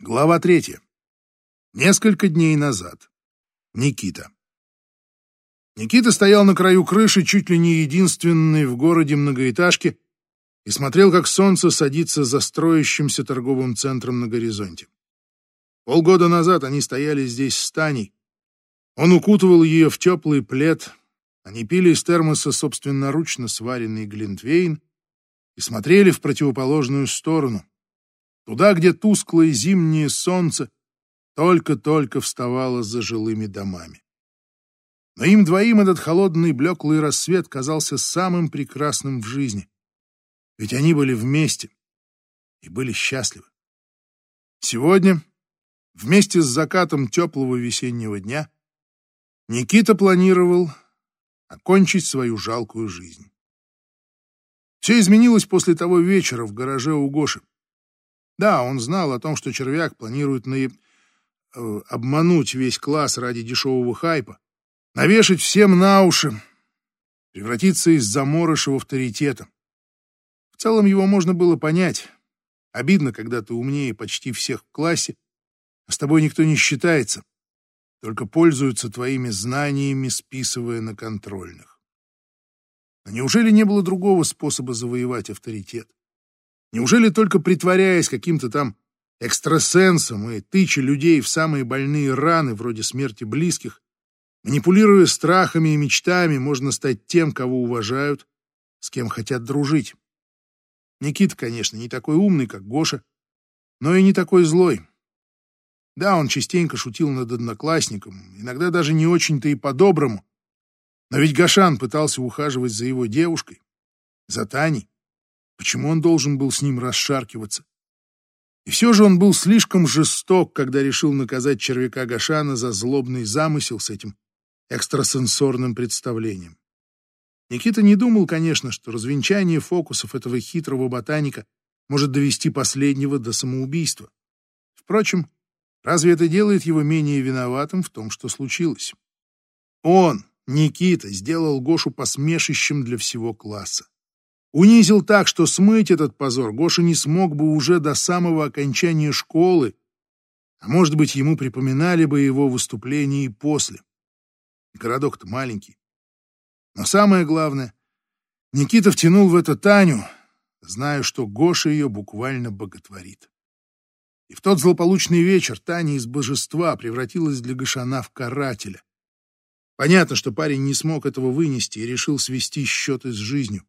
Глава третья. Несколько дней назад. Никита. Никита стоял на краю крыши, чуть ли не единственной в городе многоэтажки, и смотрел, как солнце садится за строящимся торговым центром на горизонте. Полгода назад они стояли здесь с Таней. Он укутывал ее в теплый плед, они пили из термоса собственноручно сваренный глинтвейн и смотрели в противоположную сторону, туда, где тусклое зимнее солнце только-только вставало за жилыми домами. Но им двоим этот холодный блеклый рассвет казался самым прекрасным в жизни. Ведь они были вместе и были счастливы. Сегодня, вместе с закатом теплого весеннего дня, Никита планировал окончить свою жалкую жизнь. Все изменилось после того вечера в гараже у Гоши. Да, он знал о том, что червяк планирует на... Э, обмануть весь класс ради дешевого хайпа, навешать всем на уши, превратиться из заморыша в авторитета. В целом его можно было понять. Обидно, когда ты умнее почти всех в классе, а с тобой никто не считается, только пользуются твоими знаниями, списывая на контрольных. Но неужели не было другого способа завоевать авторитет? Неужели только притворяясь каким-то там экстрасенсом и тыча людей в самые больные раны, вроде смерти близких, манипулируя страхами и мечтами, можно стать тем, кого уважают, с кем хотят дружить? Никита, конечно, не такой умный, как Гоша, но и не такой злой. Да, он частенько шутил над одноклассником, иногда даже не очень-то и по-доброму. Но ведь Гашан пытался ухаживать за его девушкой, за Таней. Почему он должен был с ним расшаркиваться? И все же он был слишком жесток, когда решил наказать червяка Гашана за злобный замысел с этим экстрасенсорным представлением. Никита не думал, конечно, что развенчание фокусов этого хитрого ботаника может довести последнего до самоубийства. Впрочем, разве это делает его менее виноватым в том, что случилось? Он, Никита, сделал Гошу посмешищем для всего класса. Унизил так, что смыть этот позор Гоша не смог бы уже до самого окончания школы, а может быть, ему припоминали бы его выступление и после. Городок-то маленький. Но самое главное, Никита втянул в это Таню, зная, что Гоша ее буквально боготворит. И в тот злополучный вечер Таня из божества превратилась для Гошана в карателя. Понятно, что парень не смог этого вынести и решил свести счеты с жизнью.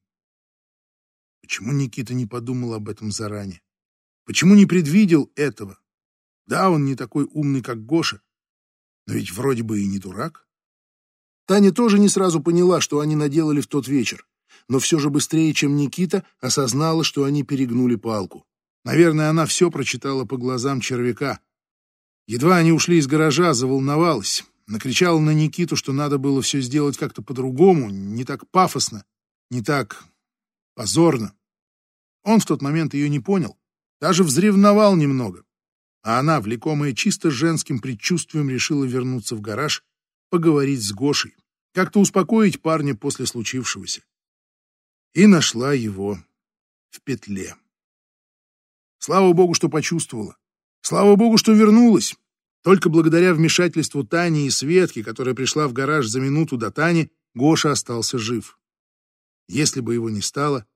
Почему Никита не подумал об этом заранее? Почему не предвидел этого? Да, он не такой умный, как Гоша, но ведь вроде бы и не дурак. Таня тоже не сразу поняла, что они наделали в тот вечер, но все же быстрее, чем Никита, осознала, что они перегнули палку. Наверное, она все прочитала по глазам червяка. Едва они ушли из гаража, заволновалась, накричала на Никиту, что надо было все сделать как-то по-другому, не так пафосно, не так позорно. Он в тот момент ее не понял, даже взревновал немного. А она, влекомая чисто женским предчувствием, решила вернуться в гараж, поговорить с Гошей, как-то успокоить парня после случившегося. И нашла его в петле. Слава богу, что почувствовала. Слава богу, что вернулась. Только благодаря вмешательству Тани и Светки, которая пришла в гараж за минуту до Тани, Гоша остался жив. Если бы его не стало,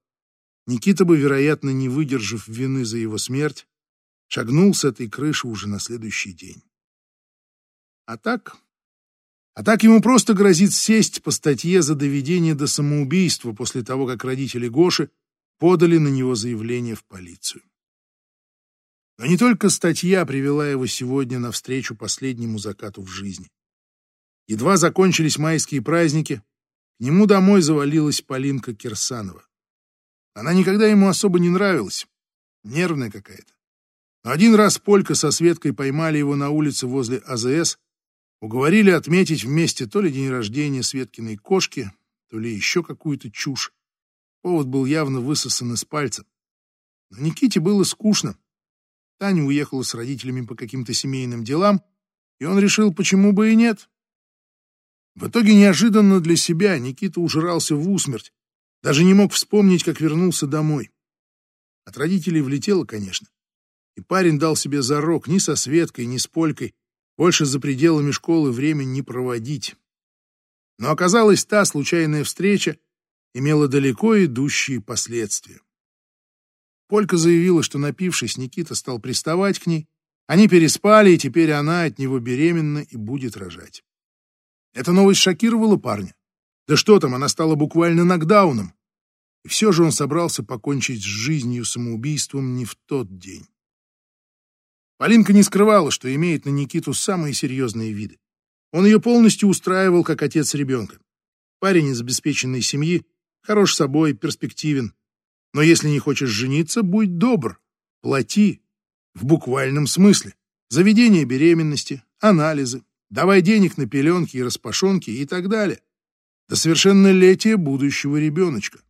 Никита бы, вероятно, не выдержав вины за его смерть, шагнул с этой крыши уже на следующий день. А так... А так ему просто грозит сесть по статье за доведение до самоубийства после того, как родители Гоши подали на него заявление в полицию. Но не только статья привела его сегодня навстречу последнему закату в жизни. Едва закончились майские праздники, к нему домой завалилась Полинка Кирсанова. Она никогда ему особо не нравилась, нервная какая-то. Один раз Полька со Светкой поймали его на улице возле АЗС, уговорили отметить вместе то ли день рождения Светкиной кошки, то ли еще какую-то чушь. Повод был явно высосан из пальца. Но Никите было скучно. Таня уехала с родителями по каким-то семейным делам, и он решил, почему бы и нет. В итоге неожиданно для себя Никита ужрался в усмерть, даже не мог вспомнить, как вернулся домой. От родителей влетело, конечно. И парень дал себе зарок ни со Светкой, ни с Полькой больше за пределами школы время не проводить. Но оказалось, та случайная встреча имела далеко идущие последствия. Полька заявила, что, напившись, Никита стал приставать к ней. Они переспали, и теперь она от него беременна и будет рожать. Эта новость шокировала парня. Да что там, она стала буквально нокдауном. И все же он собрался покончить с жизнью самоубийством не в тот день. Полинка не скрывала, что имеет на Никиту самые серьезные виды. Он ее полностью устраивал как отец ребенка. Парень из обеспеченной семьи, хорош собой, перспективен. Но если не хочешь жениться, будь добр, плати. В буквальном смысле. Заведение беременности, анализы, давай денег на пеленки и распашонки и так далее. До совершеннолетия будущего ребеночка.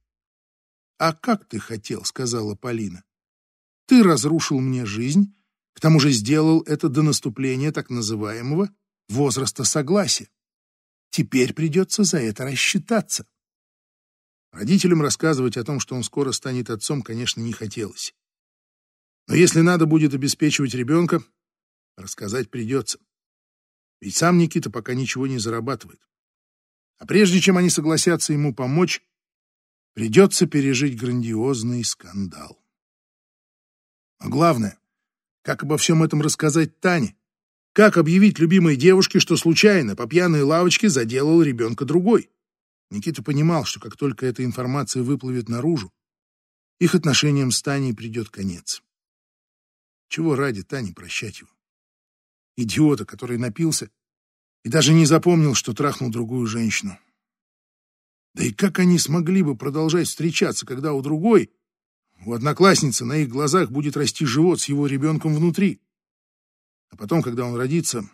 «А как ты хотел?» — сказала Полина. «Ты разрушил мне жизнь, к тому же сделал это до наступления так называемого возраста согласия. Теперь придется за это рассчитаться». Родителям рассказывать о том, что он скоро станет отцом, конечно, не хотелось. Но если надо будет обеспечивать ребенка, рассказать придется. Ведь сам Никита пока ничего не зарабатывает. А прежде чем они согласятся ему помочь, придется пережить грандиозный скандал. А главное, как обо всем этом рассказать Тане? Как объявить любимой девушке, что случайно по пьяной лавочке заделал ребенка другой? Никита понимал, что как только эта информация выплывет наружу, их отношениям с Таней придет конец. Чего ради Тане прощать его? Идиота, который напился и даже не запомнил, что трахнул другую женщину. Да и как они смогли бы продолжать встречаться, когда у другой, у одноклассницы на их глазах будет расти живот с его ребенком внутри? А потом, когда он родится...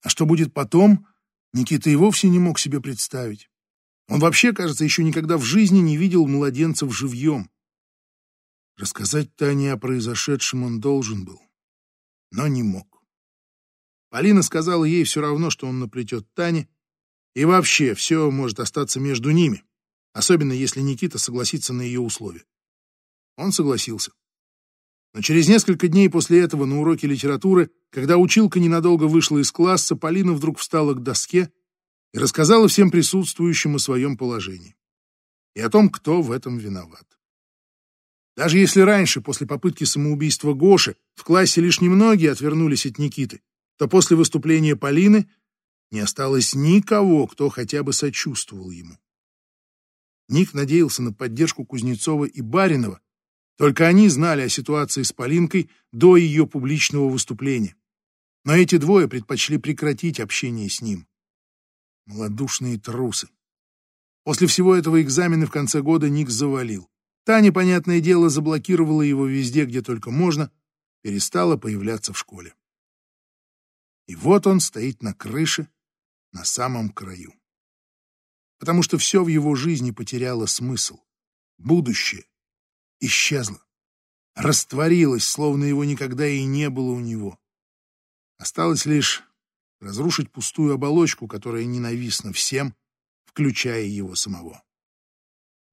А что будет потом, Никита и вовсе не мог себе представить. Он вообще, кажется, еще никогда в жизни не видел младенцев живьем. Рассказать Тане о произошедшем он должен был, но не мог. Полина сказала ей все равно, что он наплетет Тане, и вообще все может остаться между ними, особенно если Никита согласится на ее условия. Он согласился. Но через несколько дней после этого на уроке литературы, когда училка ненадолго вышла из класса, Полина вдруг встала к доске и рассказала всем присутствующим о своем положении и о том, кто в этом виноват. Даже если раньше, после попытки самоубийства Гоши, в классе лишь немногие отвернулись от Никиты, то после выступления Полины не осталось никого, кто хотя бы сочувствовал ему. Ник надеялся на поддержку Кузнецова и Баринова, только они знали о ситуации с Полинкой до ее публичного выступления. Но эти двое предпочли прекратить общение с ним. Молодушные трусы. После всего этого экзамены в конце года Ник завалил. Таня, понятное дело, заблокировала его везде, где только можно, перестала появляться в школе. И вот он стоит на крыше, на самом краю. Потому что все в его жизни потеряло смысл. Будущее исчезло. Растворилось, словно его никогда и не было у него. Осталось лишь разрушить пустую оболочку, которая ненавистна всем, включая его самого.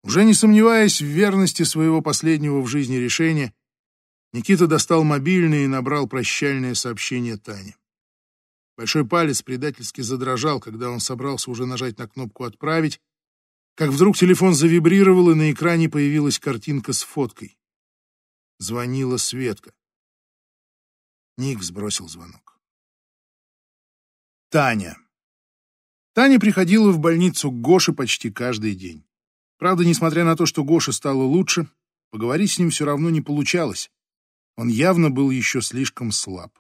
Уже не сомневаясь в верности своего последнего в жизни решения, Никита достал мобильный и набрал прощальное сообщение Тане. Большой палец предательски задрожал, когда он собрался уже нажать на кнопку «Отправить», как вдруг телефон завибрировал, и на экране появилась картинка с фоткой. Звонила Светка. Ник сбросил звонок. Таня. Таня приходила в больницу к Гоше почти каждый день. Правда, несмотря на то, что Гоша стало лучше, поговорить с ним все равно не получалось. Он явно был еще слишком слаб.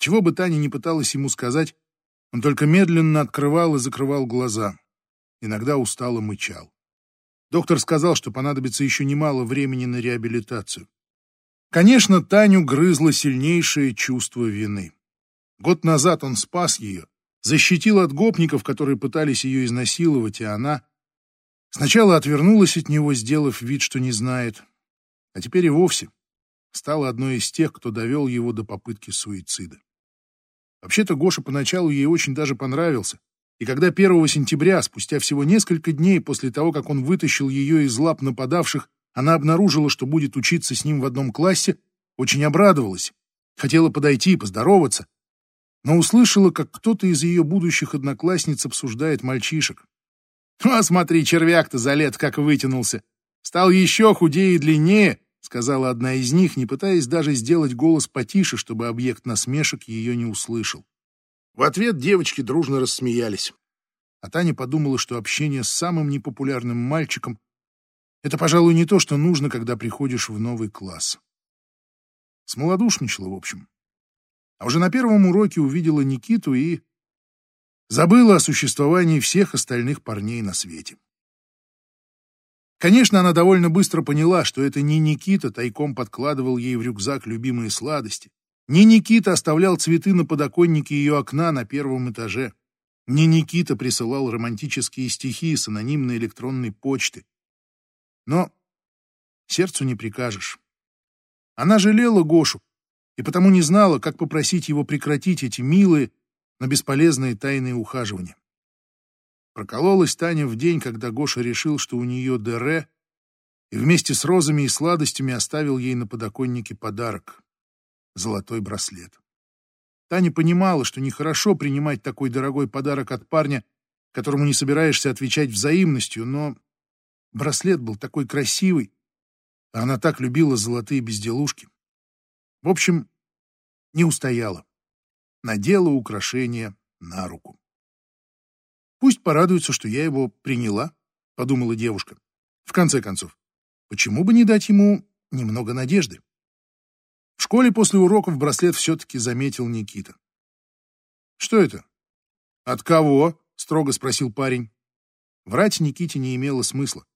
Чего бы Таня не пыталась ему сказать, он только медленно открывал и закрывал глаза. Иногда устало мычал. Доктор сказал, что понадобится еще немало времени на реабилитацию. Конечно, Таню грызло сильнейшее чувство вины. Год назад он спас ее, защитил от гопников, которые пытались ее изнасиловать, и она сначала отвернулась от него, сделав вид, что не знает, а теперь и вовсе стала одной из тех, кто довел его до попытки суицида. Вообще-то Гоша поначалу ей очень даже понравился, и когда 1 сентября, спустя всего несколько дней после того, как он вытащил ее из лап нападавших, она обнаружила, что будет учиться с ним в одном классе, очень обрадовалась, хотела подойти, поздороваться, но услышала, как кто-то из ее будущих одноклассниц обсуждает мальчишек. «А смотри, червяк-то за лет как вытянулся! Стал еще худее и длиннее!» — сказала одна из них, не пытаясь даже сделать голос потише, чтобы объект насмешек ее не услышал. В ответ девочки дружно рассмеялись. А Таня подумала, что общение с самым непопулярным мальчиком — это, пожалуй, не то, что нужно, когда приходишь в новый класс. Смолодушничала, в общем. А уже на первом уроке увидела Никиту и забыла о существовании всех остальных парней на свете. Конечно, она довольно быстро поняла, что это не Никита тайком подкладывал ей в рюкзак любимые сладости, не Никита оставлял цветы на подоконнике ее окна на первом этаже, не Никита присылал романтические стихи с анонимной электронной почты. Но сердцу не прикажешь. Она жалела Гошу и потому не знала, как попросить его прекратить эти милые, но бесполезные тайные ухаживания. Прокололась Таня в день, когда Гоша решил, что у нее ДР, и вместе с розами и сладостями оставил ей на подоконнике подарок — золотой браслет. Таня понимала, что нехорошо принимать такой дорогой подарок от парня, которому не собираешься отвечать взаимностью, но браслет был такой красивый, а она так любила золотые безделушки. В общем, не устояла. Надела украшение на руку. Пусть порадуется, что я его приняла, подумала девушка. В конце концов, почему бы не дать ему немного надежды? В школе после уроков браслет все-таки заметил Никита. «Что это?» «От кого?» — строго спросил парень. Врать Никите не имело смысла.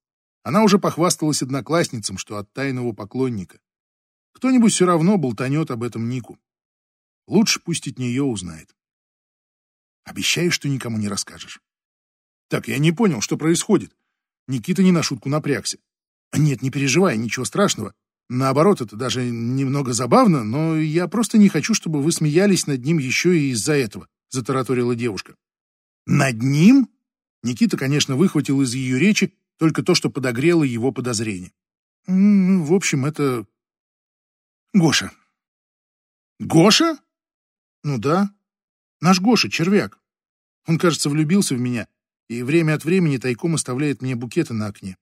Она уже похвасталась одноклассницам, что от тайного поклонника. Кто-нибудь все равно болтанет об этом Нику. Лучше пусть от нее узнает. Обещаешь, что никому не расскажешь. Так, я не понял, что происходит. Никита не на шутку напрягся. Нет, не переживай, ничего страшного. Наоборот, это даже немного забавно, но я просто не хочу, чтобы вы смеялись над ним еще и из-за этого, затараторила девушка. Над ним? Никита, конечно, выхватил из ее речи только то, что подогрело его подозрение. В общем, это... Гоша. Гоша? Ну да. Наш Гоша, червяк. Он, кажется, влюбился в меня и время от времени тайком оставляет мне букеты на окне.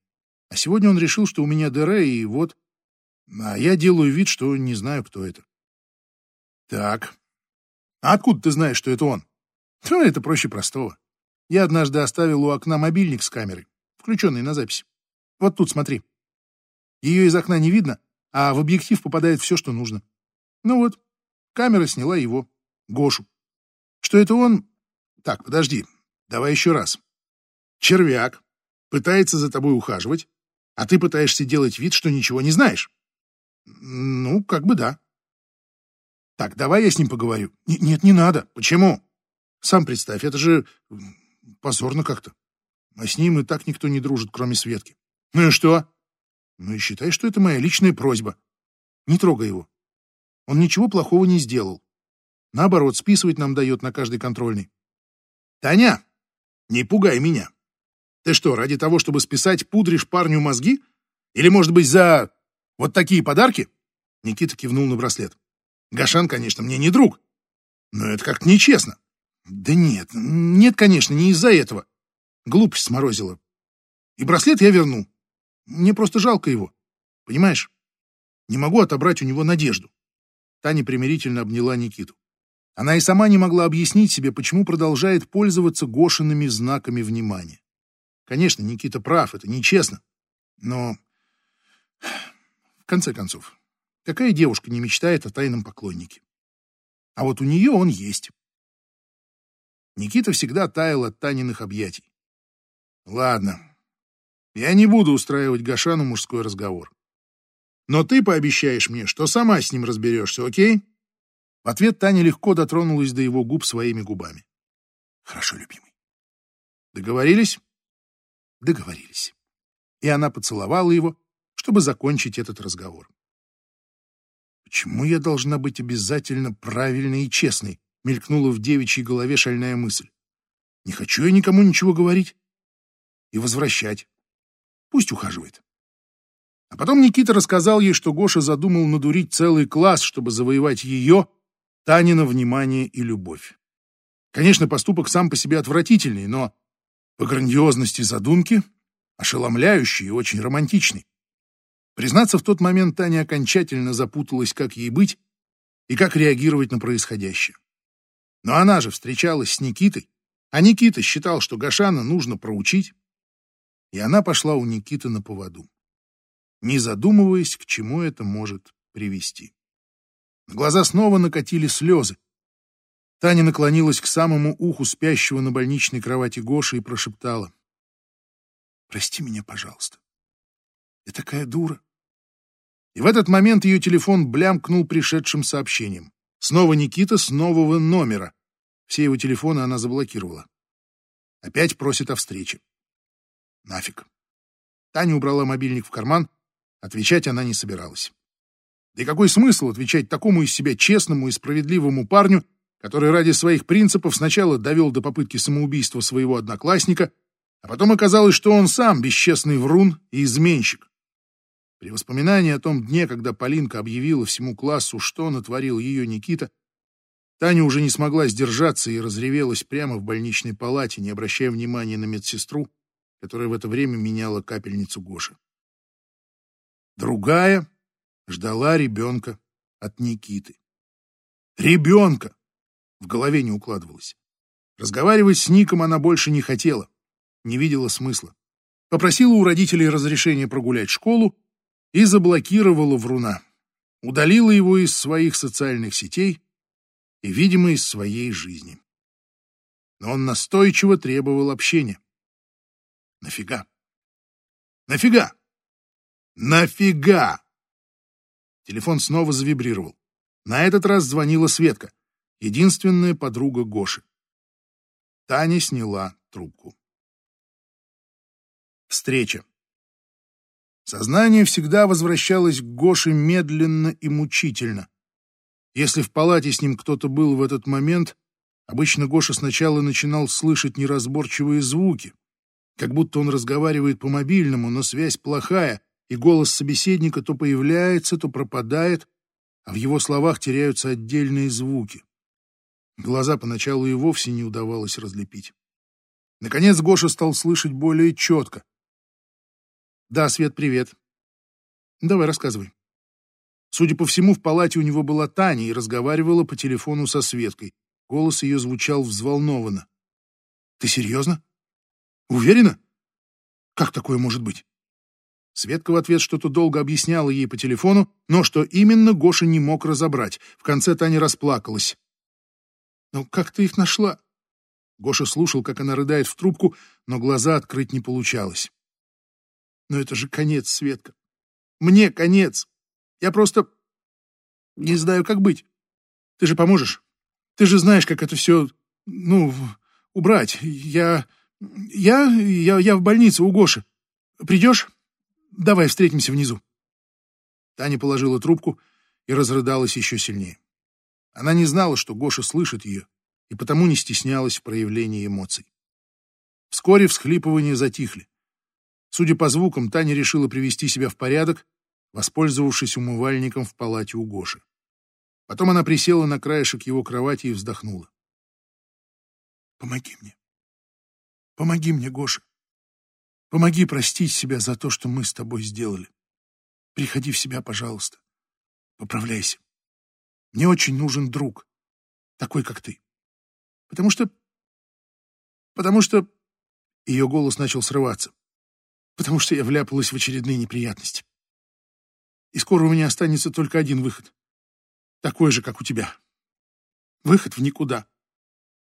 А сегодня он решил, что у меня дыра, и вот... А я делаю вид, что не знаю, кто это. Так. А откуда ты знаешь, что это он? Ну, это проще простого. Я однажды оставил у окна мобильник с камерой включенный на запись. Вот тут, смотри. Ее из окна не видно, а в объектив попадает все, что нужно. Ну вот, камера сняла его, Гошу. Что это он? Так, подожди, давай еще раз. Червяк пытается за тобой ухаживать, а ты пытаешься делать вид, что ничего не знаешь. Ну, как бы да. Так, давай я с ним поговорю. Н нет, не надо. Почему? Сам представь, это же позорно как-то. А с ним и так никто не дружит, кроме Светки. Ну и что? Ну и считай, что это моя личная просьба. Не трогай его. Он ничего плохого не сделал. Наоборот, списывать нам дает на каждый контрольный. Таня, не пугай меня. Ты что, ради того, чтобы списать, пудришь парню мозги? Или, может быть, за вот такие подарки? Никита кивнул на браслет. Гашан, конечно, мне не друг. Но это как-то нечестно. Да нет, нет, конечно, не из-за этого. Глупость сморозила. И браслет я верну. Мне просто жалко его. Понимаешь? Не могу отобрать у него надежду. Таня примирительно обняла Никиту. Она и сама не могла объяснить себе, почему продолжает пользоваться Гошиными знаками внимания. Конечно, Никита прав, это нечестно. Но, в конце концов, какая девушка не мечтает о тайном поклоннике? А вот у нее он есть. Никита всегда таял от Таниных объятий. Ладно, я не буду устраивать Гашану мужской разговор. Но ты пообещаешь мне, что сама с ним разберешься, окей? В ответ Таня легко дотронулась до его губ своими губами. Хорошо, любимый. Договорились? Договорились. И она поцеловала его, чтобы закончить этот разговор. Почему я должна быть обязательно правильной и честной? Мелькнула в девичьей голове шальная мысль. Не хочу я никому ничего говорить и возвращать. Пусть ухаживает. А потом Никита рассказал ей, что Гоша задумал надурить целый класс, чтобы завоевать ее, Танина, внимание и любовь. Конечно, поступок сам по себе отвратительный, но по грандиозности задумки ошеломляющий и очень романтичный. Признаться, в тот момент Таня окончательно запуталась, как ей быть и как реагировать на происходящее. Но она же встречалась с Никитой, а Никита считал, что Гашана нужно проучить, и она пошла у Никиты на поводу, не задумываясь, к чему это может привести. На глаза снова накатили слезы. Таня наклонилась к самому уху спящего на больничной кровати Гоши и прошептала. «Прости меня, пожалуйста. Я такая дура». И в этот момент ее телефон блямкнул пришедшим сообщением. Снова Никита с нового номера. Все его телефоны она заблокировала. Опять просит о встрече. Нафиг. Таня убрала мобильник в карман. Отвечать она не собиралась. Да и какой смысл отвечать такому из себя честному и справедливому парню, который ради своих принципов сначала довел до попытки самоубийства своего одноклассника, а потом оказалось, что он сам бесчестный врун и изменщик. При воспоминании о том дне, когда Полинка объявила всему классу, что натворил ее Никита, Таня уже не смогла сдержаться и разревелась прямо в больничной палате, не обращая внимания на медсестру, которая в это время меняла капельницу Гоши. Другая ждала ребенка от Никиты. Ребенка! В голове не укладывалось. Разговаривать с Ником она больше не хотела, не видела смысла. Попросила у родителей разрешения прогулять школу и заблокировала вруна. Удалила его из своих социальных сетей и, видимо, из своей жизни. Но он настойчиво требовал общения. Нафига? Нафига? Нафига? Телефон снова завибрировал. На этот раз звонила Светка, единственная подруга Гоши. Таня сняла трубку. Встреча. Сознание всегда возвращалось к Гоше медленно и мучительно. Если в палате с ним кто-то был в этот момент, обычно Гоша сначала начинал слышать неразборчивые звуки, как будто он разговаривает по мобильному, но связь плохая, и голос собеседника то появляется, то пропадает, а в его словах теряются отдельные звуки. Глаза поначалу и вовсе не удавалось разлепить. Наконец Гоша стал слышать более четко. «Да, Свет, привет. Давай, рассказывай». Судя по всему, в палате у него была Таня и разговаривала по телефону со Светкой. Голос ее звучал взволнованно. «Ты серьезно? Уверена? Как такое может быть?» Светка в ответ что-то долго объясняла ей по телефону, но что именно Гоша не мог разобрать. В конце Таня расплакалась. «Ну как ты их нашла?» Гоша слушал, как она рыдает в трубку, но глаза открыть не получалось. «Но это же конец, Светка. Мне конец. Я просто не знаю, как быть. Ты же поможешь. Ты же знаешь, как это все, ну, убрать. Я... я... я, я в больнице у Гоши. Придешь?» Давай встретимся внизу. Таня положила трубку и разрыдалась еще сильнее. Она не знала, что Гоша слышит ее, и потому не стеснялась в проявлении эмоций. Вскоре всхлипывания затихли. Судя по звукам, Таня решила привести себя в порядок, воспользовавшись умывальником в палате у Гоши. Потом она присела на краешек его кровати и вздохнула. «Помоги мне. Помоги мне, Гоша. Помоги простить себя за то, что мы с тобой сделали. Приходи в себя, пожалуйста. Поправляйся. Мне очень нужен друг, такой, как ты. Потому что... Потому что... Ее голос начал срываться. Потому что я вляпалась в очередные неприятности. И скоро у меня останется только один выход. Такой же, как у тебя. Выход в никуда.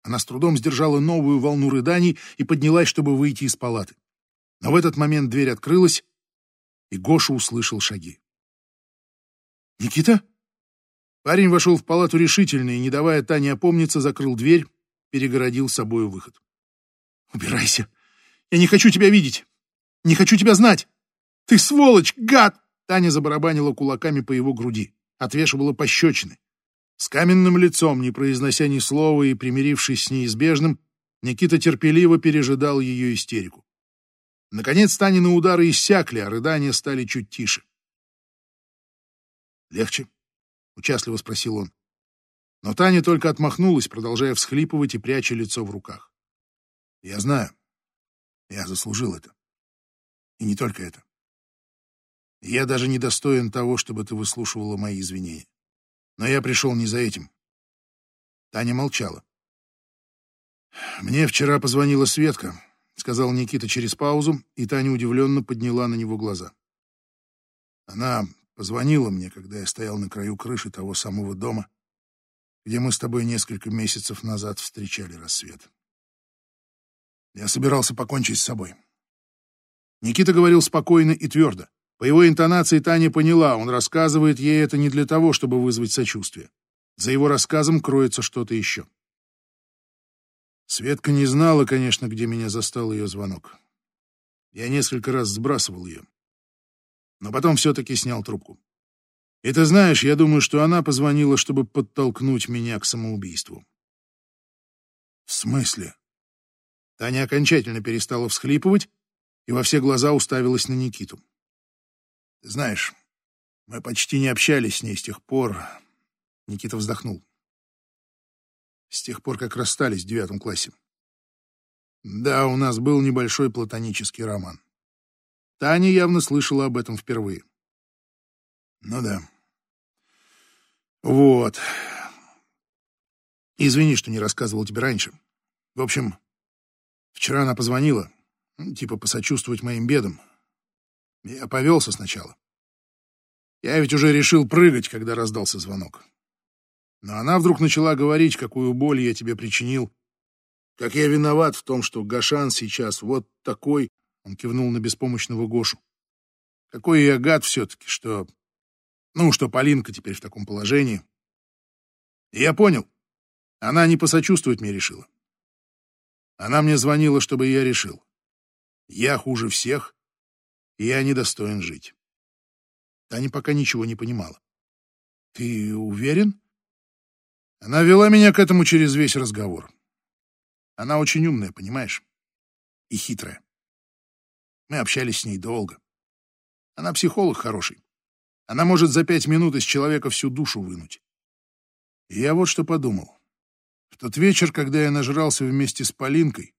Она с трудом сдержала новую волну рыданий и поднялась, чтобы выйти из палаты. Но в этот момент дверь открылась, и Гоша услышал шаги. «Никита?» Парень вошел в палату решительно и, не давая Тане опомниться, закрыл дверь, перегородил собою выход. «Убирайся! Я не хочу тебя видеть! Не хочу тебя знать! Ты сволочь, гад!» Таня забарабанила кулаками по его груди, отвешивала пощечины. С каменным лицом, не произнося ни слова и примирившись с неизбежным, Никита терпеливо пережидал ее истерику. Наконец Танины удары иссякли, а рыдания стали чуть тише. Легче? Участливо спросил он. Но Таня только отмахнулась, продолжая всхлипывать и пряча лицо в руках. Я знаю. Я заслужил это. И не только это. Я даже не достоин того, чтобы ты выслушивала мои извинения. Но я пришел не за этим. Таня молчала. «Мне вчера позвонила Светка», — сказал Никита через паузу, и Таня удивленно подняла на него глаза. Она позвонила мне, когда я стоял на краю крыши того самого дома, где мы с тобой несколько месяцев назад встречали рассвет. Я собирался покончить с собой. Никита говорил спокойно и твердо. По его интонации Таня поняла, он рассказывает ей это не для того, чтобы вызвать сочувствие. За его рассказом кроется что-то еще. Светка не знала, конечно, где меня застал ее звонок. Я несколько раз сбрасывал ее. Но потом все-таки снял трубку. И ты знаешь, я думаю, что она позвонила, чтобы подтолкнуть меня к самоубийству. В смысле? Таня окончательно перестала всхлипывать и во все глаза уставилась на Никиту. Знаешь, мы почти не общались с ней с тех пор. Никита вздохнул. С тех пор, как расстались в девятом классе. Да, у нас был небольшой платонический роман. Таня явно слышала об этом впервые. Ну да. Вот. Извини, что не рассказывал тебе раньше. В общем, вчера она позвонила, типа посочувствовать моим бедам. Я повелся сначала. Я ведь уже решил прыгать, когда раздался звонок. Но она вдруг начала говорить, какую боль я тебе причинил, как я виноват в том, что Гашан сейчас вот такой, он кивнул на беспомощного Гошу. Какой я гад все-таки, что... Ну, что Полинка теперь в таком положении. Я понял. Она не посочувствовать мне решила. Она мне звонила, чтобы я решил. Я хуже всех, и я недостоин жить. Таня пока ничего не понимала. «Ты уверен?» Она вела меня к этому через весь разговор. Она очень умная, понимаешь? И хитрая. Мы общались с ней долго. Она психолог хороший. Она может за пять минут из человека всю душу вынуть. И я вот что подумал. В тот вечер, когда я нажрался вместе с Полинкой,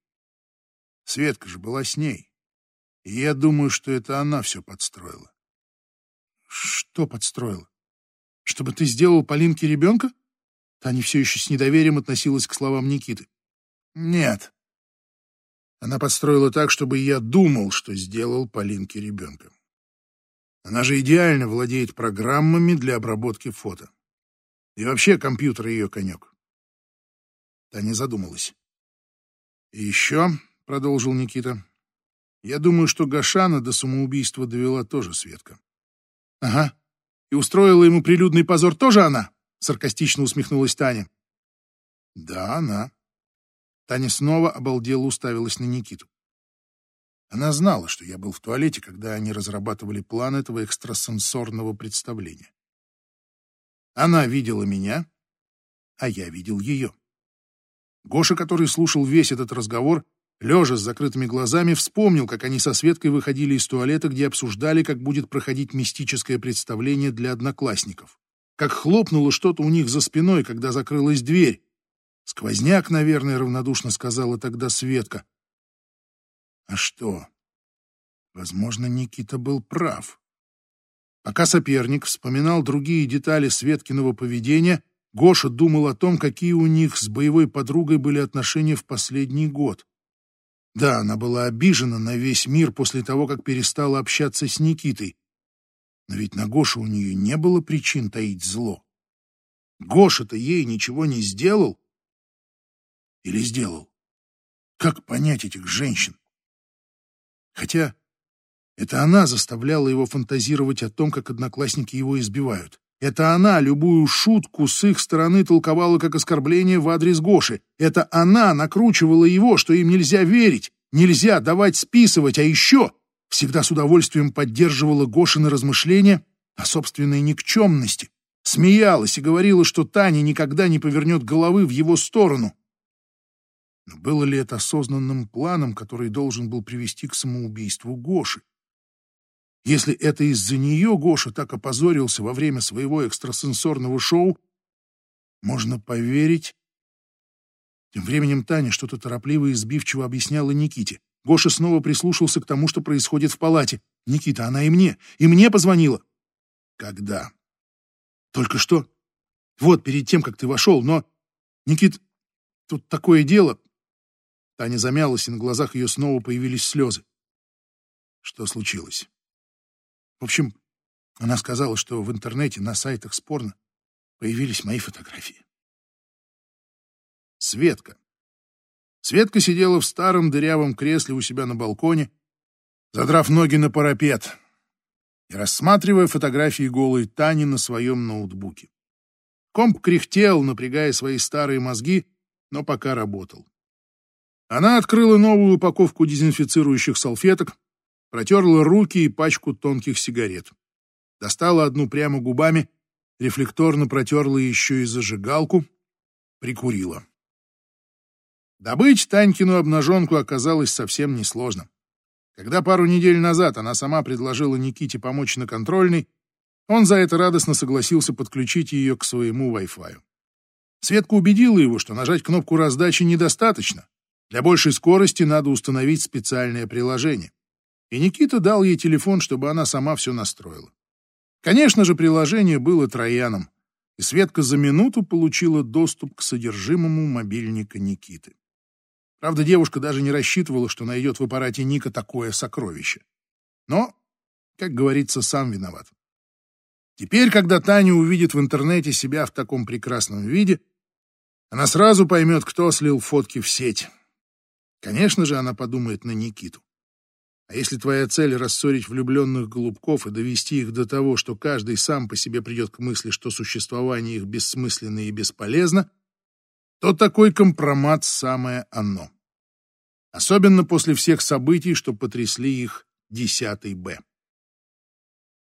Светка же была с ней. И я думаю, что это она все подстроила. Что подстроила? Чтобы ты сделал Полинке ребенка? Таня все еще с недоверием относилась к словам Никиты. Нет. Она подстроила так, чтобы я думал, что сделал Полинке ребенка. Она же идеально владеет программами для обработки фото. И вообще компьютер ее конек. Таня задумалась. «И еще», — продолжил Никита, — «я думаю, что Гашана до самоубийства довела тоже Светка». «Ага. И устроила ему прилюдный позор тоже она?» — саркастично усмехнулась Таня. «Да, она». Таня снова обалдела уставилась на Никиту. Она знала, что я был в туалете, когда они разрабатывали план этого экстрасенсорного представления. Она видела меня, а я видел ее. Гоша, который слушал весь этот разговор, лежа с закрытыми глазами, вспомнил, как они со Светкой выходили из туалета, где обсуждали, как будет проходить мистическое представление для одноклассников. Как хлопнуло что-то у них за спиной, когда закрылась дверь. «Сквозняк, наверное», — равнодушно сказала тогда Светка. А что? Возможно, Никита был прав. Пока соперник вспоминал другие детали Светкиного поведения, Гоша думал о том, какие у них с боевой подругой были отношения в последний год. Да, она была обижена на весь мир после того, как перестала общаться с Никитой. Но ведь на Гошу у нее не было причин таить зло. Гоша-то ей ничего не сделал. Или сделал? Как понять этих женщин? Хотя это она заставляла его фантазировать о том, как одноклассники его избивают. Это она любую шутку с их стороны толковала как оскорбление в адрес Гоши. Это она накручивала его, что им нельзя верить, нельзя давать списывать, а еще всегда с удовольствием поддерживала Гошины размышления о собственной никчемности. Смеялась и говорила, что Таня никогда не повернет головы в его сторону. Но было ли это осознанным планом, который должен был привести к самоубийству Гоши? Если это из-за нее Гоша так опозорился во время своего экстрасенсорного шоу, можно поверить... Тем временем Таня что-то торопливо и сбивчиво объясняла Никите. Гоша снова прислушался к тому, что происходит в палате. «Никита, она и мне, и мне позвонила». «Когда?» «Только что. Вот, перед тем, как ты вошел, но...» «Никит, тут такое дело...» Таня замялась, и на глазах ее снова появились слезы. Что случилось? В общем, она сказала, что в интернете на сайтах спорно появились мои фотографии. Светка. Светка сидела в старом дырявом кресле у себя на балконе, задрав ноги на парапет и рассматривая фотографии голой Тани на своем ноутбуке. Комп кряхтел, напрягая свои старые мозги, но пока работал. Она открыла новую упаковку дезинфицирующих салфеток, протерла руки и пачку тонких сигарет. Достала одну прямо губами, рефлекторно протерла еще и зажигалку, прикурила. Добыть Танькину обнаженку оказалось совсем несложно. Когда пару недель назад она сама предложила Никите помочь на контрольной, он за это радостно согласился подключить ее к своему Wi-Fi. Светка убедила его, что нажать кнопку раздачи недостаточно. Для большей скорости надо установить специальное приложение. И Никита дал ей телефон, чтобы она сама все настроила. Конечно же, приложение было трояном, и Светка за минуту получила доступ к содержимому мобильника Никиты. Правда, девушка даже не рассчитывала, что найдет в аппарате Ника такое сокровище. Но, как говорится, сам виноват. Теперь, когда Таня увидит в интернете себя в таком прекрасном виде, она сразу поймет, кто слил фотки в сеть. Конечно же, она подумает на Никиту. А если твоя цель — рассорить влюбленных голубков и довести их до того, что каждый сам по себе придет к мысли, что существование их бессмысленно и бесполезно, то такой компромат — самое оно. Особенно после всех событий, что потрясли их десятый Б.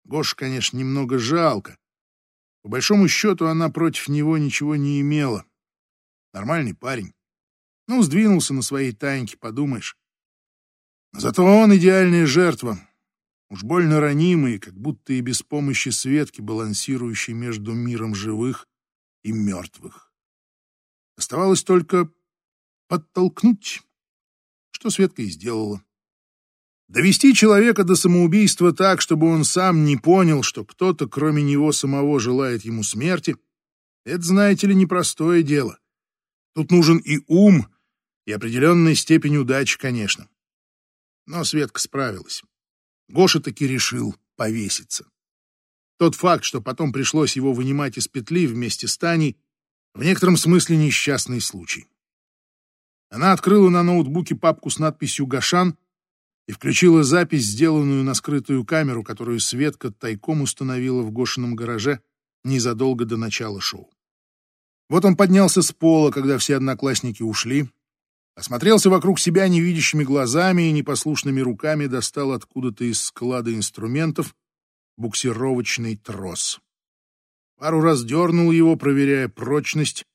Гош, конечно, немного жалко. По большому счету, она против него ничего не имела. Нормальный парень. Ну, сдвинулся на своей таньке, подумаешь. Зато он идеальная жертва. Уж больно ранимый, как будто и без помощи Светки, балансирующий между миром живых и мертвых. Оставалось только подтолкнуть, что Светка и сделала. Довести человека до самоубийства так, чтобы он сам не понял, что кто-то, кроме него самого, желает ему смерти, это, знаете ли, непростое дело. Тут нужен и ум, и определенная степень удачи, конечно. Но Светка справилась. Гоша таки решил повеситься. Тот факт, что потом пришлось его вынимать из петли вместе с Таней, в некотором смысле несчастный случай. Она открыла на ноутбуке папку с надписью «Гашан» и включила запись, сделанную на скрытую камеру, которую Светка тайком установила в Гошином гараже незадолго до начала шоу. Вот он поднялся с пола, когда все одноклассники ушли, Осмотрелся вокруг себя невидящими глазами и непослушными руками достал откуда-то из склада инструментов буксировочный трос. Пару раз дернул его, проверяя прочность,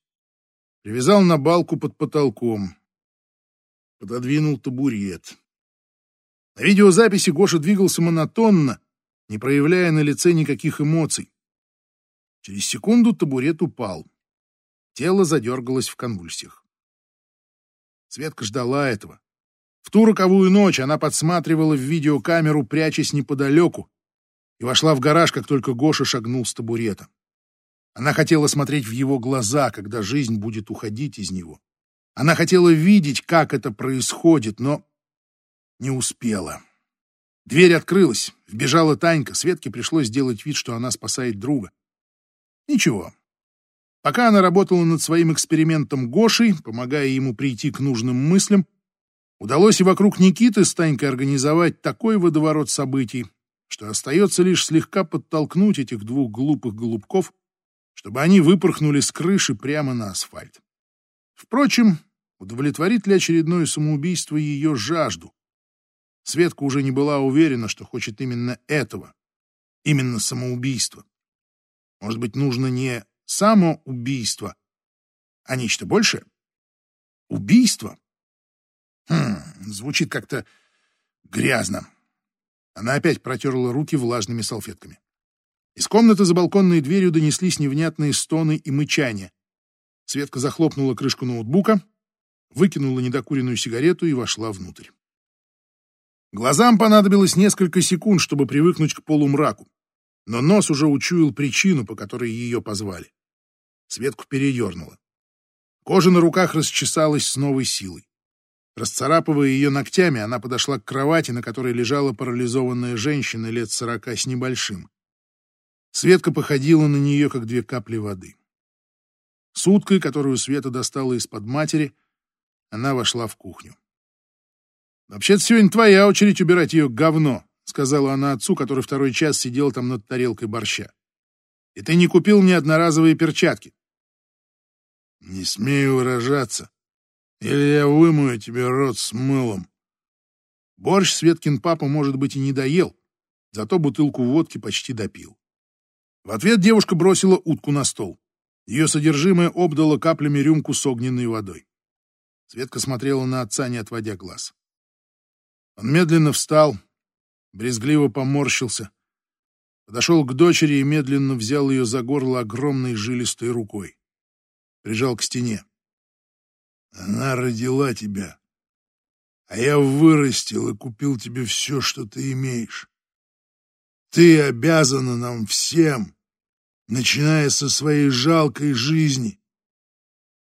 привязал на балку под потолком, пододвинул табурет. На видеозаписи Гоша двигался монотонно, не проявляя на лице никаких эмоций. Через секунду табурет упал. Тело задергалось в конвульсиях. Светка ждала этого. В ту роковую ночь она подсматривала в видеокамеру, прячась неподалеку, и вошла в гараж, как только Гоша шагнул с табурета. Она хотела смотреть в его глаза, когда жизнь будет уходить из него. Она хотела видеть, как это происходит, но не успела. Дверь открылась, вбежала Танька, Светке пришлось сделать вид, что она спасает друга. Ничего, Пока она работала над своим экспериментом Гошей, помогая ему прийти к нужным мыслям, удалось и вокруг Никиты с Танькой организовать такой водоворот событий, что остается лишь слегка подтолкнуть этих двух глупых голубков, чтобы они выпорхнули с крыши прямо на асфальт. Впрочем, удовлетворит ли очередное самоубийство ее жажду? Светка уже не была уверена, что хочет именно этого, именно самоубийства. Может быть, нужно не самоубийство. А нечто большее? Убийство? Хм, звучит как-то грязно. Она опять протерла руки влажными салфетками. Из комнаты за балконной дверью донеслись невнятные стоны и мычания. Светка захлопнула крышку ноутбука, выкинула недокуренную сигарету и вошла внутрь. Глазам понадобилось несколько секунд, чтобы привыкнуть к полумраку, но нос уже учуял причину, по которой ее позвали. Светку передернуло. Кожа на руках расчесалась с новой силой. Расцарапывая ее ногтями, она подошла к кровати, на которой лежала парализованная женщина лет сорока с небольшим. Светка походила на нее, как две капли воды. С уткой, которую Света достала из-под матери, она вошла в кухню. «Вообще-то сегодня твоя очередь убирать ее говно», — сказала она отцу, который второй час сидел там над тарелкой борща. «И ты не купил мне одноразовые перчатки». «Не смею выражаться», или я вымою тебе рот с мылом. Борщ Светкин папа, может быть, и не доел, зато бутылку водки почти допил. В ответ девушка бросила утку на стол. Ее содержимое обдало каплями рюмку с огненной водой. Светка смотрела на отца, не отводя глаз. Он медленно встал, брезгливо поморщился, подошел к дочери и медленно взял ее за горло огромной жилистой рукой. Прижал к стене. Она родила тебя, а я вырастил и купил тебе все, что ты имеешь. Ты обязана нам всем, начиная со своей жалкой жизни.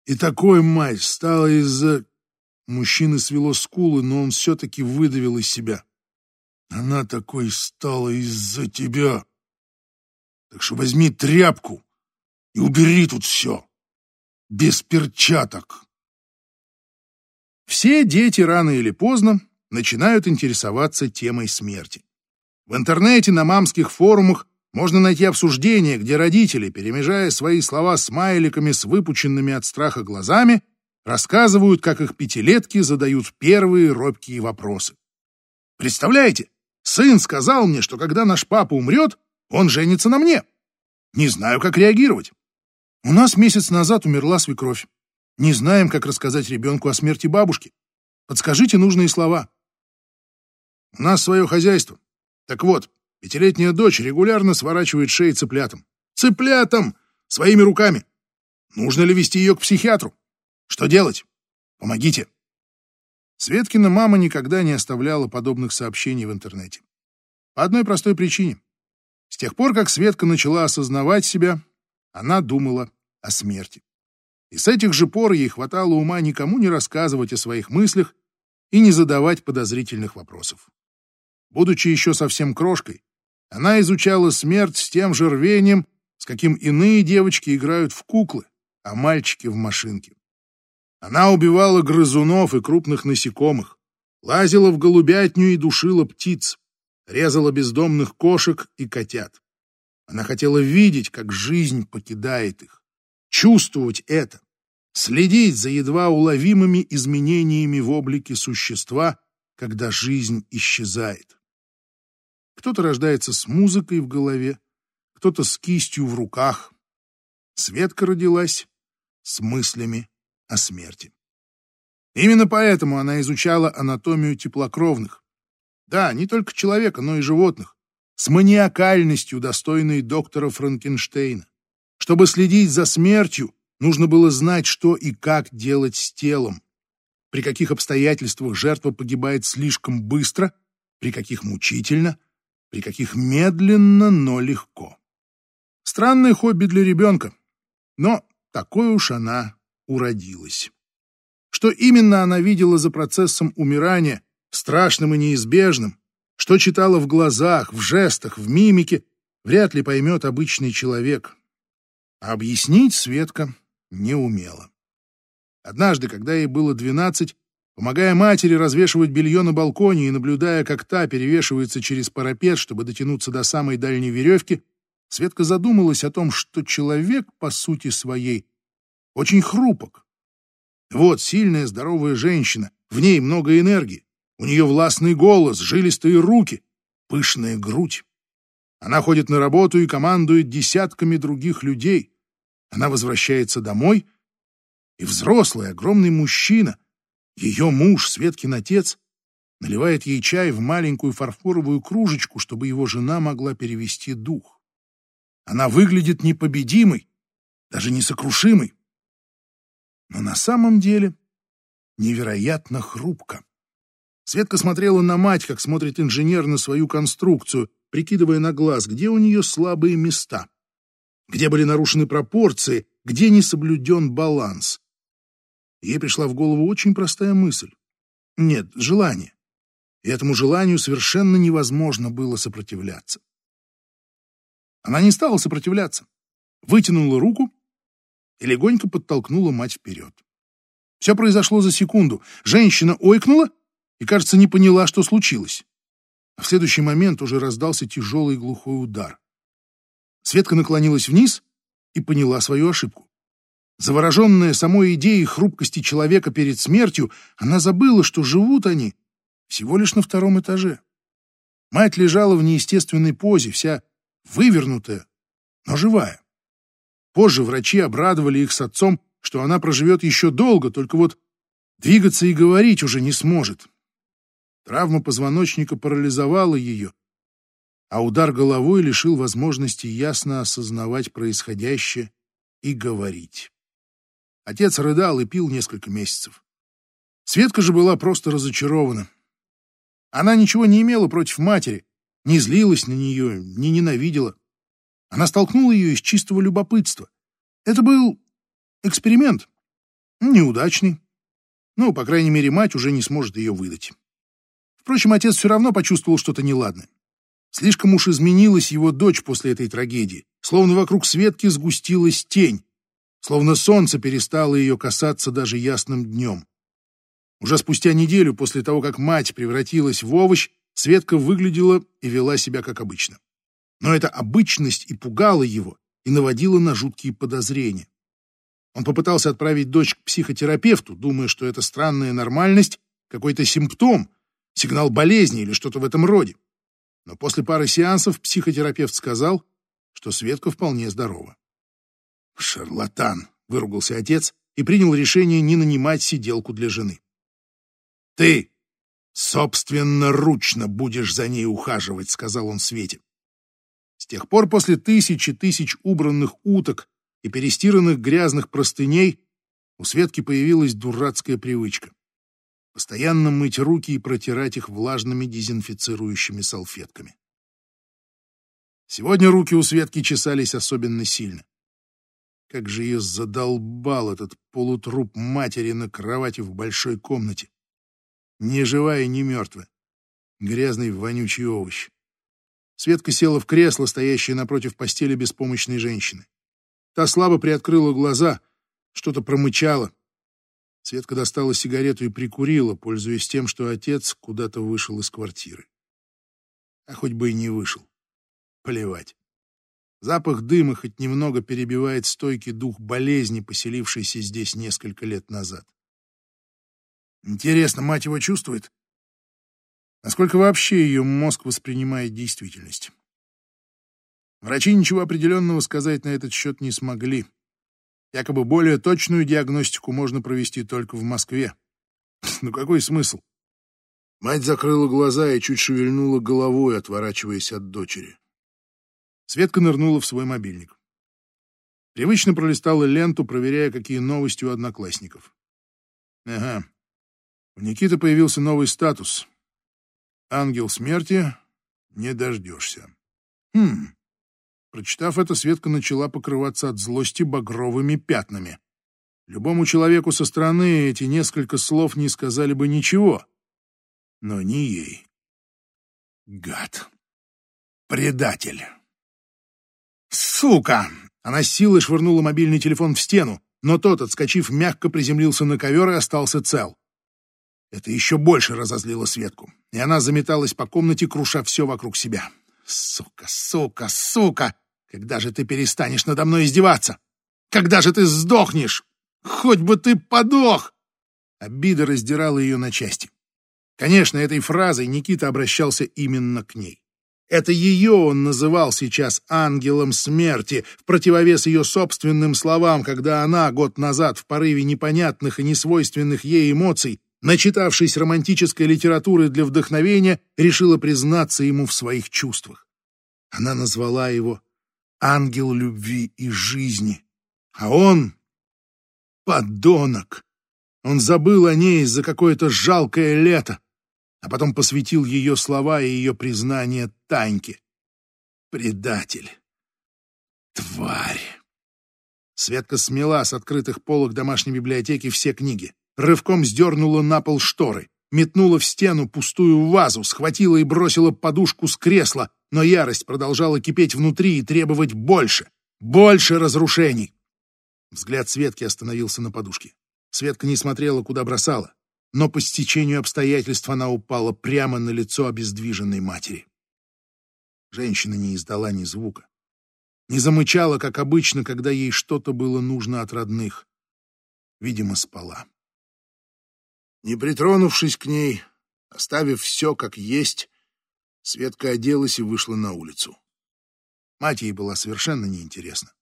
И такой мать стала из-за... Мужчины свело скулы, но он все-таки выдавил из себя. Она такой стала из-за тебя. Так что возьми тряпку и убери тут все. Без перчаток. Все дети рано или поздно начинают интересоваться темой смерти. В интернете на мамских форумах можно найти обсуждения, где родители, перемежая свои слова смайликами с выпученными от страха глазами, рассказывают, как их пятилетки задают первые робкие вопросы. Представляете, сын сказал мне, что когда наш папа умрет, он женится на мне. Не знаю, как реагировать. У нас месяц назад умерла свекровь. Не знаем, как рассказать ребенку о смерти бабушки. Подскажите нужные слова. У нас свое хозяйство. Так вот, пятилетняя дочь регулярно сворачивает шеи цыплятам. Цыплятам! Своими руками. Нужно ли вести ее к психиатру? Что делать? Помогите. Светкина мама никогда не оставляла подобных сообщений в интернете. По одной простой причине. С тех пор, как Светка начала осознавать себя, она думала о смерти. И с этих же пор ей хватало ума никому не рассказывать о своих мыслях и не задавать подозрительных вопросов. Будучи еще совсем крошкой, она изучала смерть с тем же рвением, с каким иные девочки играют в куклы, а мальчики в машинки. Она убивала грызунов и крупных насекомых, лазила в голубятню и душила птиц, резала бездомных кошек и котят. Она хотела видеть, как жизнь покидает их чувствовать это, следить за едва уловимыми изменениями в облике существа, когда жизнь исчезает. Кто-то рождается с музыкой в голове, кто-то с кистью в руках. Светка родилась с мыслями о смерти. Именно поэтому она изучала анатомию теплокровных. Да, не только человека, но и животных, с маниакальностью, достойной доктора Франкенштейна. Чтобы следить за смертью, нужно было знать, что и как делать с телом. При каких обстоятельствах жертва погибает слишком быстро, при каких мучительно, при каких медленно, но легко. Странное хобби для ребенка, но такой уж она уродилась. Что именно она видела за процессом умирания, страшным и неизбежным, что читала в глазах, в жестах, в мимике, вряд ли поймет обычный человек. А объяснить Светка не умела. Однажды, когда ей было двенадцать, помогая матери развешивать белье на балконе и наблюдая, как та перевешивается через парапет, чтобы дотянуться до самой дальней веревки, Светка задумалась о том, что человек, по сути своей, очень хрупок. Вот сильная, здоровая женщина, в ней много энергии, у нее властный голос, жилистые руки, пышная грудь. Она ходит на работу и командует десятками других людей. Она возвращается домой, и взрослый, огромный мужчина, ее муж, Светкин отец, наливает ей чай в маленькую фарфоровую кружечку, чтобы его жена могла перевести дух. Она выглядит непобедимой, даже несокрушимой, но на самом деле невероятно хрупко. Светка смотрела на мать, как смотрит инженер на свою конструкцию, прикидывая на глаз, где у нее слабые места, где были нарушены пропорции, где не соблюден баланс. Ей пришла в голову очень простая мысль. Нет, желание. И этому желанию совершенно невозможно было сопротивляться. Она не стала сопротивляться, вытянула руку и легонько подтолкнула мать вперед. Все произошло за секунду. Женщина ойкнула и, кажется, не поняла, что случилось. А в следующий момент уже раздался тяжелый глухой удар. Светка наклонилась вниз и поняла свою ошибку. Завороженная самой идеей хрупкости человека перед смертью, она забыла, что живут они всего лишь на втором этаже. Мать лежала в неестественной позе, вся вывернутая, но живая. Позже врачи обрадовали их с отцом, что она проживет еще долго, только вот двигаться и говорить уже не сможет. Травма позвоночника парализовала ее, а удар головой лишил возможности ясно осознавать происходящее и говорить. Отец рыдал и пил несколько месяцев. Светка же была просто разочарована. Она ничего не имела против матери, не злилась на нее, не ненавидела. Она столкнула ее из чистого любопытства. Это был эксперимент. Неудачный. Ну, по крайней мере, мать уже не сможет ее выдать. Впрочем, отец все равно почувствовал что-то неладное. Слишком уж изменилась его дочь после этой трагедии, словно вокруг Светки сгустилась тень, словно солнце перестало ее касаться даже ясным днем. Уже спустя неделю после того, как мать превратилась в овощ, Светка выглядела и вела себя как обычно. Но эта обычность и пугала его, и наводила на жуткие подозрения. Он попытался отправить дочь к психотерапевту, думая, что это странная нормальность, какой-то симптом, сигнал болезни или что-то в этом роде. Но после пары сеансов психотерапевт сказал, что Светка вполне здорова. «Шарлатан!» — выругался отец и принял решение не нанимать сиделку для жены. «Ты собственноручно будешь за ней ухаживать», — сказал он Свете. С тех пор после тысячи тысяч убранных уток и перестиранных грязных простыней у Светки появилась дурацкая привычка постоянно мыть руки и протирать их влажными дезинфицирующими салфетками. Сегодня руки у Светки чесались особенно сильно. Как же ее задолбал этот полутруп матери на кровати в большой комнате. Ни живая, ни мертвая. Грязный вонючий овощ. Светка села в кресло, стоящее напротив постели беспомощной женщины. Та слабо приоткрыла глаза, что-то промычала, Светка достала сигарету и прикурила, пользуясь тем, что отец куда-то вышел из квартиры. А хоть бы и не вышел. Плевать. Запах дыма хоть немного перебивает стойкий дух болезни, поселившейся здесь несколько лет назад. Интересно, мать его чувствует? Насколько вообще ее мозг воспринимает действительность? Врачи ничего определенного сказать на этот счет не смогли. Якобы более точную диагностику можно провести только в Москве. Ну какой смысл? Мать закрыла глаза и чуть шевельнула головой, отворачиваясь от дочери. Светка нырнула в свой мобильник. Привычно пролистала ленту, проверяя, какие новости у одноклассников. Ага. У Никиты появился новый статус. Ангел смерти не дождешься. Хм. Прочитав это, Светка начала покрываться от злости багровыми пятнами. Любому человеку со стороны эти несколько слов не сказали бы ничего. Но не ей. Гад. Предатель. Сука! Она силой швырнула мобильный телефон в стену, но тот, отскочив, мягко приземлился на ковер и остался цел. Это еще больше разозлило Светку, и она заметалась по комнате, круша все вокруг себя. Сука, сука, сука! Когда же ты перестанешь надо мной издеваться? Когда же ты сдохнешь? Хоть бы ты подох!» Обида раздирала ее на части. Конечно, этой фразой Никита обращался именно к ней. Это ее он называл сейчас ангелом смерти, в противовес ее собственным словам, когда она год назад в порыве непонятных и несвойственных ей эмоций начитавшись романтической литературы для вдохновения, решила признаться ему в своих чувствах. Она назвала его «ангел любви и жизни», а он — подонок. Он забыл о ней за какое-то жалкое лето, а потом посвятил ее слова и ее признание Таньке. Предатель. Тварь. Светка смела с открытых полок домашней библиотеки все книги, рывком сдернула на пол шторы, метнула в стену пустую вазу, схватила и бросила подушку с кресла, но ярость продолжала кипеть внутри и требовать больше, больше разрушений. Взгляд Светки остановился на подушке. Светка не смотрела, куда бросала, но по стечению обстоятельств она упала прямо на лицо обездвиженной матери. Женщина не издала ни звука. Не замычала, как обычно, когда ей что-то было нужно от родных. Видимо, спала. Не притронувшись к ней, оставив все как есть, Светка оделась и вышла на улицу. Мать ей была совершенно неинтересна.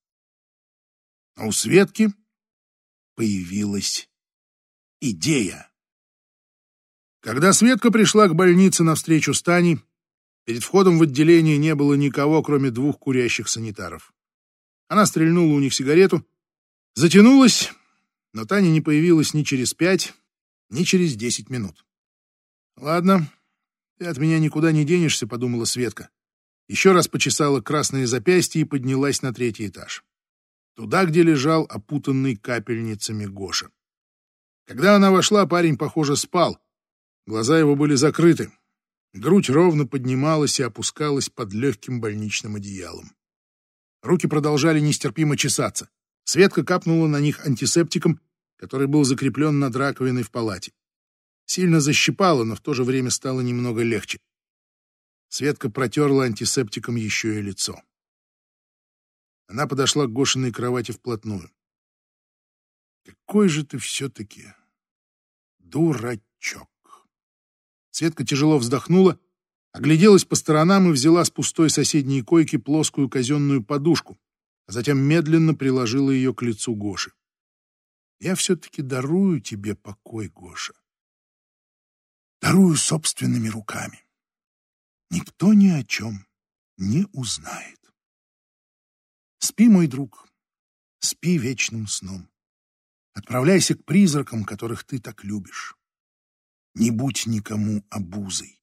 А у Светки появилась идея. Когда Светка пришла к больнице навстречу с Таней, перед входом в отделение не было никого, кроме двух курящих санитаров. Она стрельнула у них сигарету, затянулась, но Таня не появилась ни через пять, ни через десять минут. «Ладно, ты от меня никуда не денешься», — подумала Светка. Еще раз почесала красные запястья и поднялась на третий этаж туда, где лежал опутанный капельницами Гоша. Когда она вошла, парень, похоже, спал. Глаза его были закрыты. Грудь ровно поднималась и опускалась под легким больничным одеялом. Руки продолжали нестерпимо чесаться. Светка капнула на них антисептиком, который был закреплен над раковиной в палате. Сильно защипало, но в то же время стало немного легче. Светка протерла антисептиком еще и лицо. Она подошла к Гошиной кровати вплотную. «Какой же ты все-таки дурачок!» Светка тяжело вздохнула, огляделась по сторонам и взяла с пустой соседней койки плоскую казенную подушку, а затем медленно приложила ее к лицу Гоши. «Я все-таки дарую тебе покой, Гоша. Дарую собственными руками. Никто ни о чем не узнает. Спи, мой друг, спи вечным сном. Отправляйся к призракам, которых ты так любишь. Не будь никому обузой.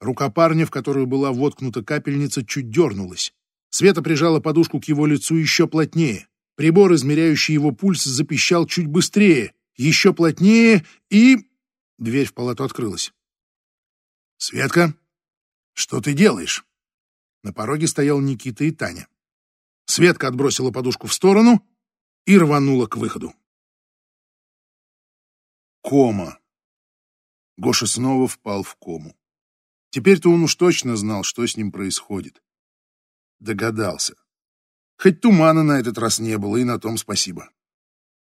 Рука парня, в которую была воткнута капельница, чуть дернулась. Света прижала подушку к его лицу еще плотнее. Прибор, измеряющий его пульс, запищал чуть быстрее, еще плотнее, и... Дверь в палату открылась. «Светка, что ты делаешь?» На пороге стоял Никита и Таня. Светка отбросила подушку в сторону и рванула к выходу. Кома. Гоша снова впал в кому. Теперь-то он уж точно знал, что с ним происходит. Догадался. Хоть тумана на этот раз не было, и на том спасибо.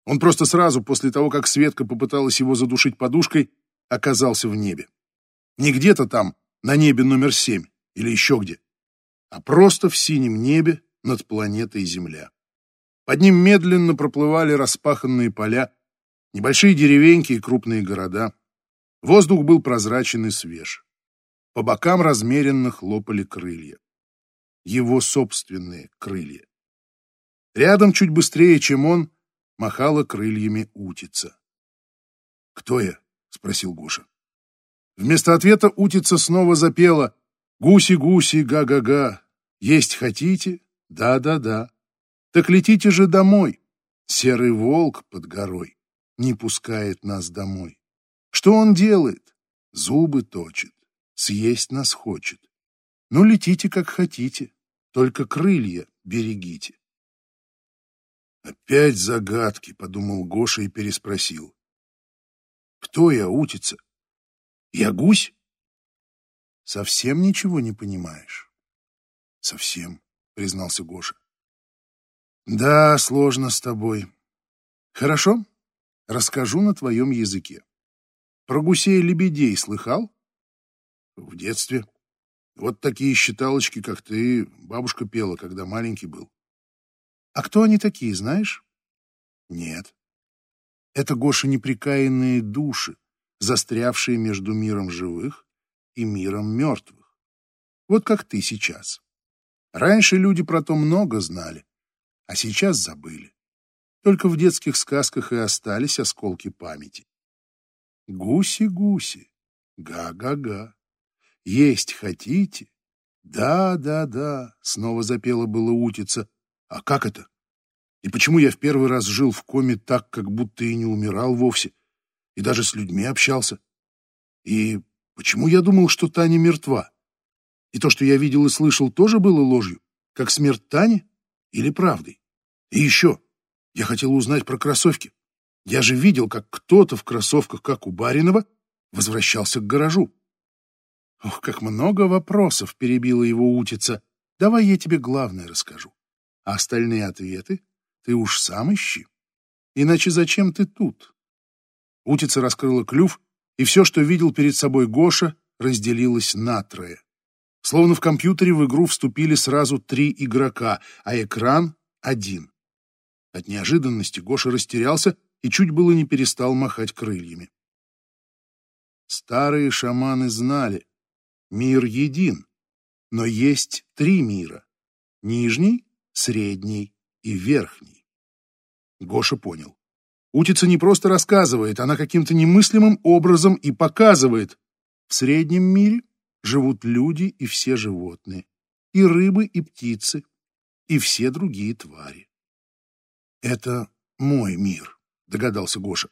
Он просто сразу после того, как Светка попыталась его задушить подушкой, оказался в небе. Не где-то там, на небе номер семь, или еще где, а просто в синем небе над планетой Земля. Под ним медленно проплывали распаханные поля, небольшие деревеньки и крупные города. Воздух был прозрачен и свеж. По бокам размеренно хлопали крылья. Его собственные крылья. Рядом, чуть быстрее, чем он, махала крыльями утица. «Кто я?» — спросил Гоша. Вместо ответа утица снова запела «Гуси-гуси, га-га-га, есть хотите, да-да-да. Так летите же домой. Серый волк под горой не пускает нас домой. Что он делает? Зубы точит, съесть нас хочет. Ну, летите, как хотите, только крылья берегите. Опять загадки, подумал Гоша и переспросил. Кто я, утица? Я гусь? Совсем ничего не понимаешь? Совсем признался Гоша. Да, сложно с тобой. Хорошо, расскажу на твоем языке. Про гусей-лебедей слыхал? В детстве. Вот такие считалочки, как ты, бабушка пела, когда маленький был. А кто они такие, знаешь? Нет. Это, Гоша, неприкаянные души, застрявшие между миром живых и миром мертвых. Вот как ты сейчас. Раньше люди про то много знали, а сейчас забыли. Только в детских сказках и остались осколки памяти. Гуси-гуси, га-га-га. Есть хотите? Да-да-да, снова запела было утица. А как это? И почему я в первый раз жил в коме так, как будто и не умирал вовсе, и даже с людьми общался? И почему я думал, что Таня мертва? И то, что я видел и слышал, тоже было ложью, как смерть Тани или правдой? И еще, я хотел узнать про кроссовки. Я же видел, как кто-то в кроссовках, как у Баринова, возвращался к гаражу. Ох, как много вопросов перебила его утица. Давай я тебе главное расскажу. А остальные ответы ты уж сам ищи. Иначе зачем ты тут? Утица раскрыла клюв, и все, что видел перед собой Гоша, разделилось на трое. Словно в компьютере в игру вступили сразу три игрока, а экран — один. От неожиданности Гоша растерялся и чуть было не перестал махать крыльями. Старые шаманы знали, мир един, но есть три мира — нижний, средний и верхний. Гоша понял. Утица не просто рассказывает, она каким-то немыслимым образом и показывает. В среднем мире живут люди и все животные, и рыбы, и птицы, и все другие твари. Это мой мир, догадался Гоша.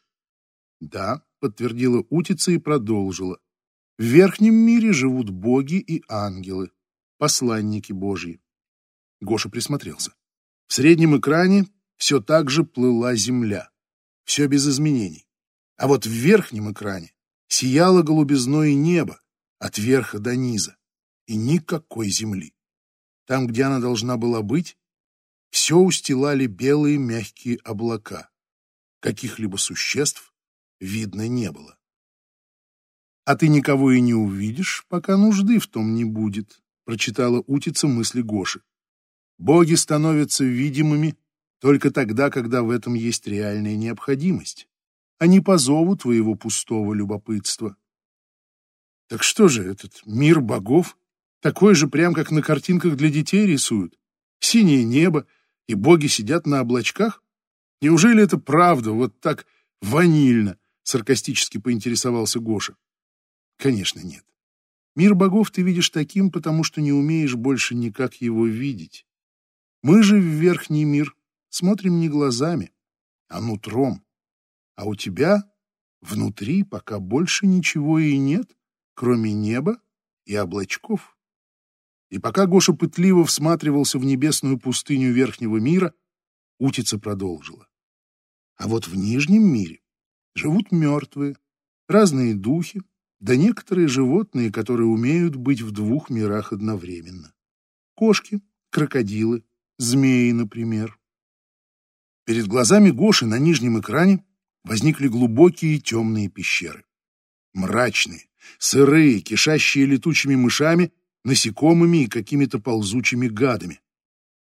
Да, подтвердила утица и продолжила. В верхнем мире живут боги и ангелы, посланники Божьи. Гоша присмотрелся. В среднем экране все так же плыла земля. Все без изменений. А вот в верхнем экране сияло голубизной небо от верха до низа. И никакой земли. Там, где она должна была быть, все устилали белые мягкие облака. Каких-либо существ видно не было. «А ты никого и не увидишь, пока нужды в том не будет», прочитала утица мысли Гоши. «Боги становятся видимыми только тогда, когда в этом есть реальная необходимость, а не по зову твоего пустого любопытства. Так что же, этот мир богов такой же прям, как на картинках для детей рисуют? Синее небо, и боги сидят на облачках? Неужели это правда, вот так ванильно? Саркастически поинтересовался Гоша. Конечно, нет. Мир богов ты видишь таким, потому что не умеешь больше никак его видеть. Мы же в верхний мир смотрим не глазами, а нутром. А у тебя внутри пока больше ничего и нет, кроме неба и облачков. И пока Гоша пытливо всматривался в небесную пустыню верхнего мира, утица продолжила. А вот в нижнем мире живут мертвые, разные духи, да некоторые животные, которые умеют быть в двух мирах одновременно. Кошки, крокодилы, змеи, например. Перед глазами Гоши на нижнем экране возникли глубокие темные пещеры. Мрачные, сырые, кишащие летучими мышами, насекомыми и какими-то ползучими гадами.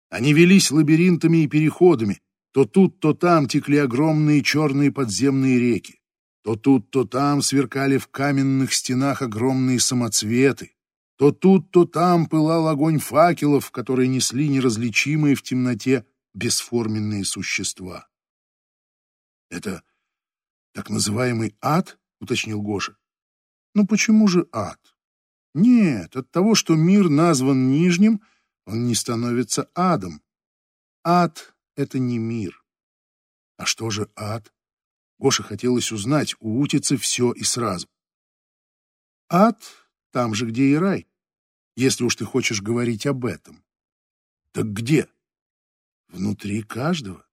Они велись лабиринтами и переходами. То тут, то там текли огромные черные подземные реки. То тут, то там сверкали в каменных стенах огромные самоцветы. То тут, то там пылал огонь факелов, которые несли неразличимые в темноте бесформенные существа. «Это так называемый ад?» — уточнил Гоша. «Ну почему же ад? Нет, от того, что мир назван нижним, он не становится адом. Ад — это не мир. А что же ад?» Гоше хотелось узнать у утицы все и сразу. Ад там же, где и рай, если уж ты хочешь говорить об этом. Так где? Внутри каждого.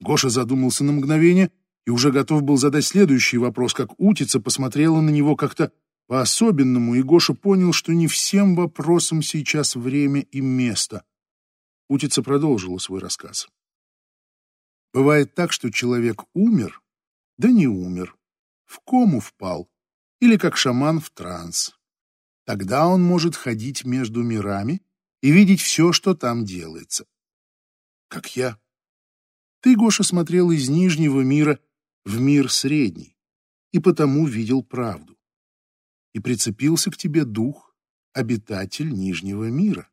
Гоша задумался на мгновение и уже готов был задать следующий вопрос, как утица посмотрела на него как-то по-особенному, и Гоша понял, что не всем вопросам сейчас время и место. Утица продолжила свой рассказ. Бывает так, что человек умер, да не умер, в кому впал, или как шаман в транс. Тогда он может ходить между мирами и видеть все, что там делается как я. Ты, Гоша, смотрел из Нижнего мира в мир Средний. и потому видел правду. И прицепился к тебе дух, обитатель Нижнего мира.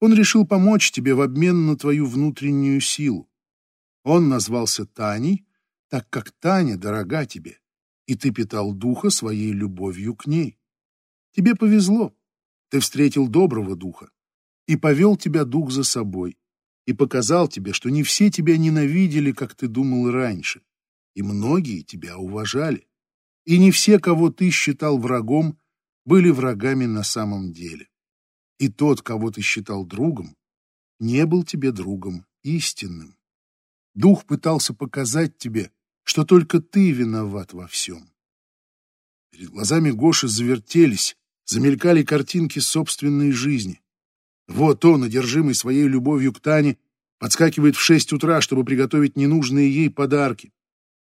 Он решил помочь тебе в обмен на твою внутреннюю силу. Он назвался Таней, так как Таня дорога тебе, и ты питал духа своей любовью к ней. Тебе повезло, ты встретил доброго духа, и повел тебя дух за собой, и показал тебе, что не все тебя ненавидели, как ты думал раньше, и многие тебя уважали, и не все, кого ты считал врагом, были врагами на самом деле. И тот, кого ты считал другом, не был тебе другом истинным. Дух пытался показать тебе, что только ты виноват во всем. Перед глазами Гоши завертелись, замелькали картинки собственной жизни. Вот он, одержимый своей любовью к Тане, подскакивает в шесть утра, чтобы приготовить ненужные ей подарки.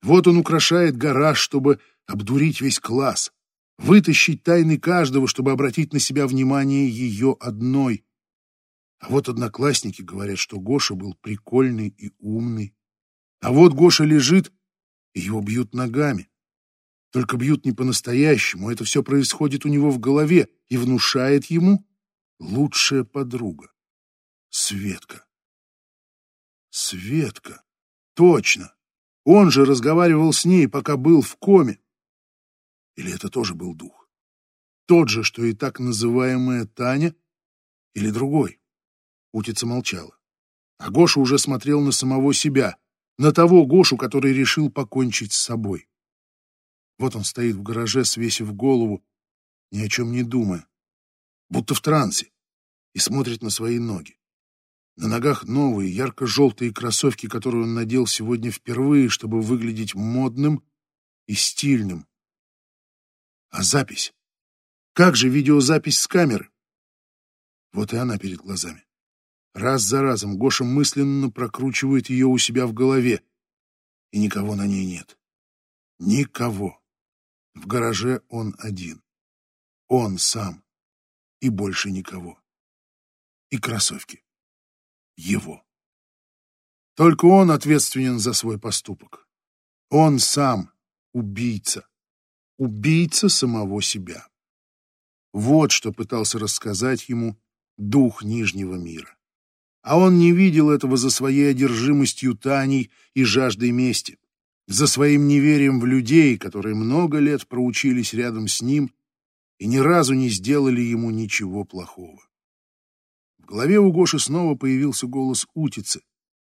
Вот он украшает гараж, чтобы обдурить весь класс, вытащить тайны каждого, чтобы обратить на себя внимание ее одной. А вот одноклассники говорят, что Гоша был прикольный и умный. А вот Гоша лежит, его бьют ногами. Только бьют не по-настоящему, это все происходит у него в голове и внушает ему лучшая подруга. Светка. Светка. Точно. Он же разговаривал с ней, пока был в коме. Или это тоже был дух? Тот же, что и так называемая Таня? Или другой? Утица молчала. А Гоша уже смотрел на самого себя, на того Гошу, который решил покончить с собой. Вот он стоит в гараже, свесив голову, ни о чем не думая, будто в трансе, и смотрит на свои ноги. На ногах новые, ярко-желтые кроссовки, которые он надел сегодня впервые, чтобы выглядеть модным и стильным. А запись? Как же видеозапись с камеры? Вот и она перед глазами. Раз за разом Гоша мысленно прокручивает ее у себя в голове, и никого на ней нет. Никого. В гараже он один. Он сам. И больше никого. И кроссовки. Его. Только он ответственен за свой поступок. Он сам убийца. Убийца самого себя. Вот что пытался рассказать ему дух Нижнего мира. А он не видел этого за своей одержимостью Таней и жаждой мести за своим неверием в людей, которые много лет проучились рядом с ним и ни разу не сделали ему ничего плохого. В голове у Гоши снова появился голос утицы.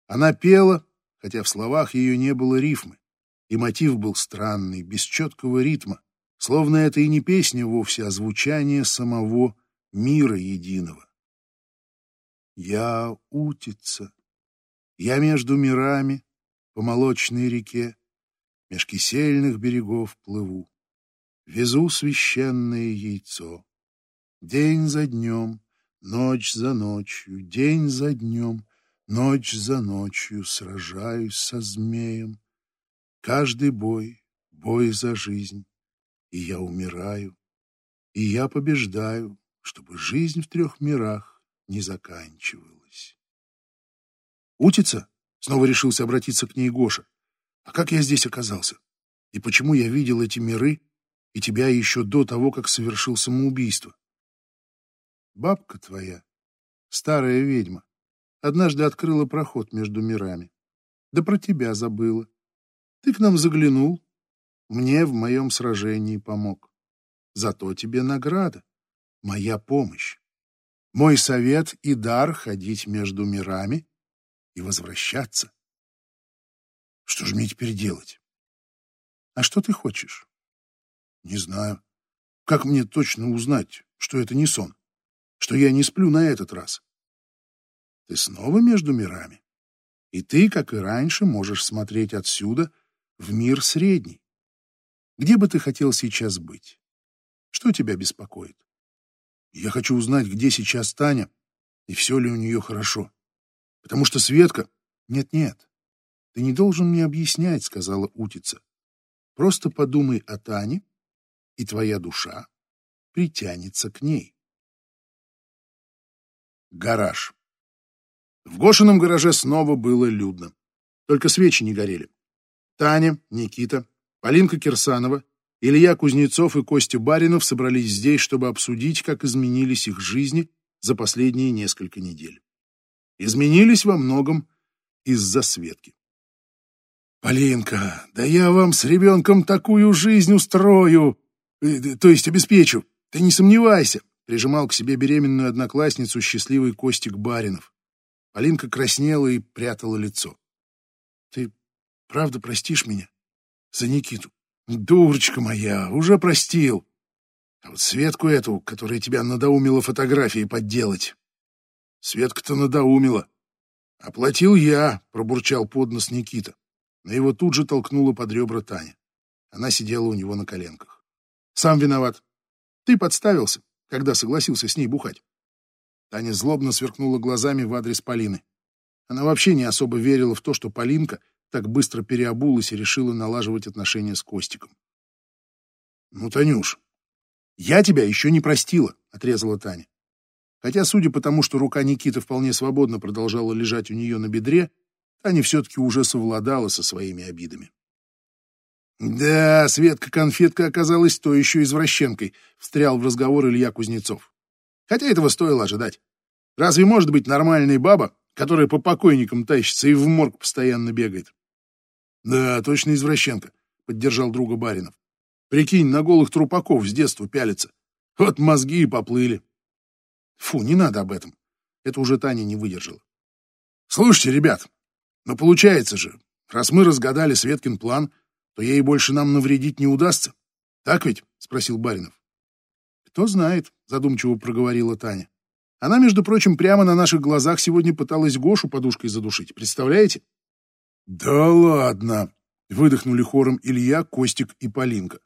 Она пела, хотя в словах ее не было рифмы, и мотив был странный, без четкого ритма, словно это и не песня вовсе, а звучание самого мира единого. Я утица, я между мирами по молочной реке, меж кисельных берегов плыву. Везу священное яйцо. День за днем, ночь за ночью, день за днем, ночь за ночью сражаюсь со змеем. Каждый бой — бой за жизнь, и я умираю, и я побеждаю, чтобы жизнь в трех мирах не заканчивалась. «Утица?» — снова решился обратиться к ней Гоша. А как я здесь оказался? И почему я видел эти миры и тебя еще до того, как совершил самоубийство? Бабка твоя, старая ведьма, однажды открыла проход между мирами. Да про тебя забыла. Ты к нам заглянул, мне в моем сражении помог. Зато тебе награда, моя помощь. Мой совет и дар ходить между мирами и возвращаться. Что же мне теперь делать? А что ты хочешь? Не знаю. Как мне точно узнать, что это не сон? Что я не сплю на этот раз? Ты снова между мирами. И ты, как и раньше, можешь смотреть отсюда в мир средний. Где бы ты хотел сейчас быть? Что тебя беспокоит? Я хочу узнать, где сейчас Таня, и все ли у нее хорошо. Потому что Светка... Нет-нет, «Ты не должен мне объяснять», — сказала утица. «Просто подумай о Тане, и твоя душа притянется к ней». Гараж. В Гошином гараже снова было людно. Только свечи не горели. Таня, Никита, Полинка Кирсанова, Илья Кузнецов и Костя Баринов собрались здесь, чтобы обсудить, как изменились их жизни за последние несколько недель. Изменились во многом из-за Светки. «Полинка, да я вам с ребенком такую жизнь устрою, э, то есть обеспечу, ты не сомневайся», прижимал к себе беременную одноклассницу счастливый Костик Баринов. Полинка краснела и прятала лицо. «Ты правда простишь меня за Никиту?» «Дурочка моя, уже простил. А вот Светку эту, которая тебя надоумила фотографии подделать. Светка-то надоумила. Оплатил я, пробурчал под нос Никита. Но его тут же толкнула под ребра Таня. Она сидела у него на коленках. Сам виноват. Ты подставился, когда согласился с ней бухать. Таня злобно сверкнула глазами в адрес Полины. Она вообще не особо верила в то, что Полинка так быстро переобулась и решила налаживать отношения с Костиком. «Ну, Танюш, я тебя еще не простила», — отрезала Таня. Хотя, судя по тому, что рука Никиты вполне свободно продолжала лежать у нее на бедре, Таня все-таки уже совладала со своими обидами. «Да, Светка-конфетка оказалась то еще извращенкой», — встрял в разговор Илья Кузнецов. «Хотя этого стоило ожидать. Разве может быть нормальная баба, которая по покойникам тащится и в морг постоянно бегает?» «Да, точно извращенка», — поддержал друга Баринов. «Прикинь, на голых трупаков с детства пялится. Вот мозги и поплыли». «Фу, не надо об этом». Это уже Таня не выдержала. «Слушайте, ребят, но получается же, раз мы разгадали Светкин план, то ей больше нам навредить не удастся. Так ведь?» — спросил Баринов. «Кто знает», — задумчиво проговорила Таня. Она, между прочим, прямо на наших глазах сегодня пыталась Гошу подушкой задушить. Представляете? Да ладно, выдохнули хором Илья, Костик и Полинка.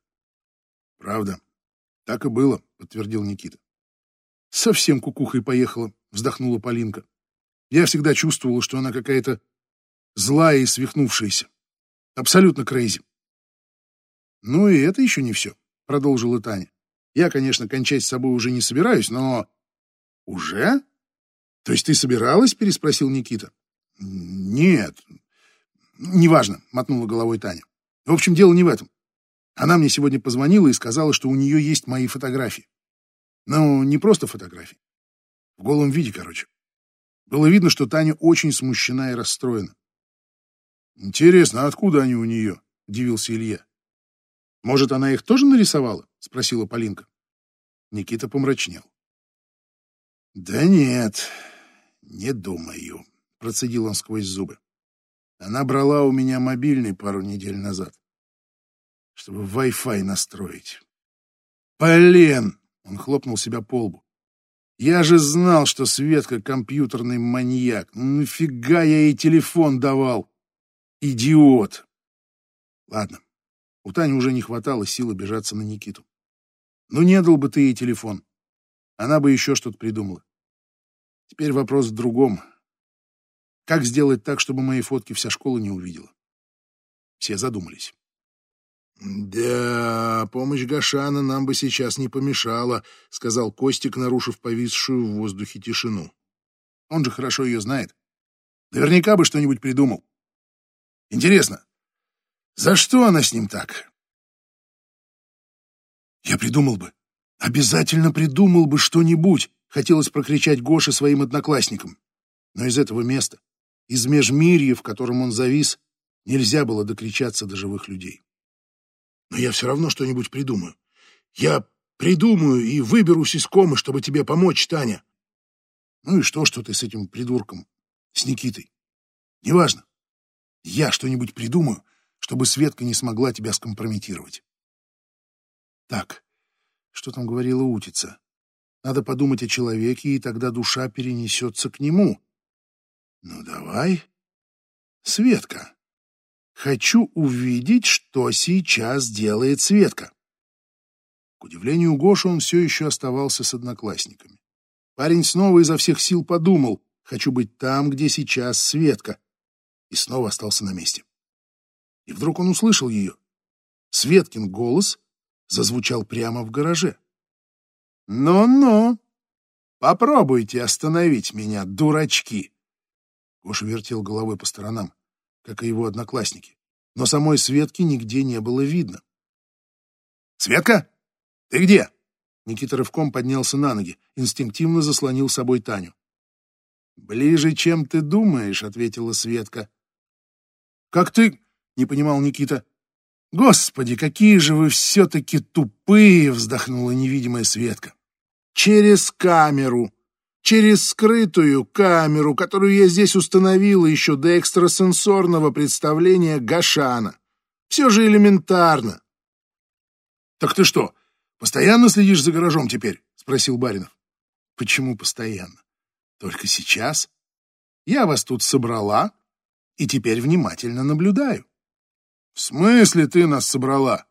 Правда, так и было, подтвердил Никита. Совсем кукухой поехала, вздохнула Полинка. Я всегда чувствовала, что она какая-то злая и свихнувшаяся. Абсолютно крейзи. Ну и это еще не все, продолжила Таня. Я, конечно, кончать с собой уже не собираюсь, но «Уже? То есть ты собиралась?» — переспросил Никита. «Нет, неважно», — мотнула головой Таня. «В общем, дело не в этом. Она мне сегодня позвонила и сказала, что у нее есть мои фотографии. Ну, не просто фотографии. В голом виде, короче. Было видно, что Таня очень смущена и расстроена. «Интересно, а откуда они у нее?» — удивился Илья. «Может, она их тоже нарисовала?» — спросила Полинка. Никита помрачнел. «Да нет, не думаю», — процедил он сквозь зубы. «Она брала у меня мобильный пару недель назад, чтобы Wi-Fi настроить». «Полен!» — он хлопнул себя по лбу. «Я же знал, что Светка компьютерный маньяк. Ну нафига я ей телефон давал? Идиот!» Ладно, у Тани уже не хватало сил обижаться на Никиту. Ну не дал бы ты ей телефон. Она бы еще что-то придумала. Теперь вопрос в другом. Как сделать так, чтобы мои фотки вся школа не увидела? Все задумались. «Да, помощь Гашана нам бы сейчас не помешала», — сказал Костик, нарушив повисшую в воздухе тишину. «Он же хорошо ее знает. Наверняка бы что-нибудь придумал. Интересно, за что она с ним так?» «Я придумал бы. Обязательно придумал бы что-нибудь. Хотелось прокричать Гоше своим одноклассникам. Но из этого места, из межмирья, в котором он завис, нельзя было докричаться до живых людей. Но я все равно что-нибудь придумаю. Я придумаю и выберусь из комы, чтобы тебе помочь, Таня. Ну и что, что ты с этим придурком, с Никитой? Неважно. Я что-нибудь придумаю, чтобы Светка не смогла тебя скомпрометировать. Так, что там говорила Утица? Надо подумать о человеке, и тогда душа перенесется к нему. Ну, давай. Светка. Хочу увидеть, что сейчас делает Светка. К удивлению Гоши, он все еще оставался с одноклассниками. Парень снова изо всех сил подумал, хочу быть там, где сейчас Светка, и снова остался на месте. И вдруг он услышал ее. Светкин голос зазвучал прямо в гараже. «Ну-ну, попробуйте остановить меня, дурачки!» Гоша вертел головой по сторонам, как и его одноклассники, но самой Светки нигде не было видно. «Светка, ты где?» Никита рывком поднялся на ноги, инстинктивно заслонил собой Таню. «Ближе, чем ты думаешь», — ответила Светка. «Как ты?» — не понимал Никита. «Господи, какие же вы все-таки тупые!» — вздохнула невидимая Светка. «Через камеру, через скрытую камеру, которую я здесь установила еще до экстрасенсорного представления Гашана. Все же элементарно». «Так ты что, постоянно следишь за гаражом теперь?» — спросил Баринов. «Почему постоянно? Только сейчас. Я вас тут собрала и теперь внимательно наблюдаю». «В смысле ты нас собрала?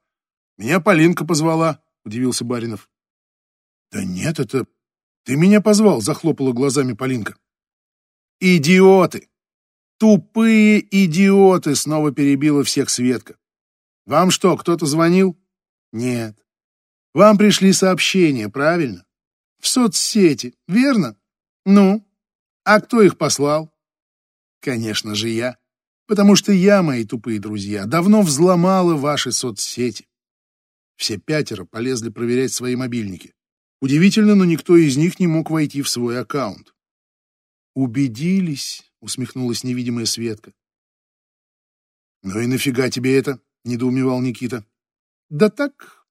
Меня Полинка позвала», — удивился Баринов. «Да нет, это ты меня позвал», — захлопала глазами Полинка. «Идиоты! Тупые идиоты!» — снова перебила всех Светка. «Вам что, кто-то звонил?» «Нет. Вам пришли сообщения, правильно? В соцсети, верно? Ну, а кто их послал?» «Конечно же я потому что я, мои тупые друзья, давно взломала ваши соцсети. Все пятеро полезли проверять свои мобильники. Удивительно, но никто из них не мог войти в свой аккаунт. «Убедились», — усмехнулась невидимая Светка. «Ну и нафига тебе это?» — недоумевал Никита. «Да так,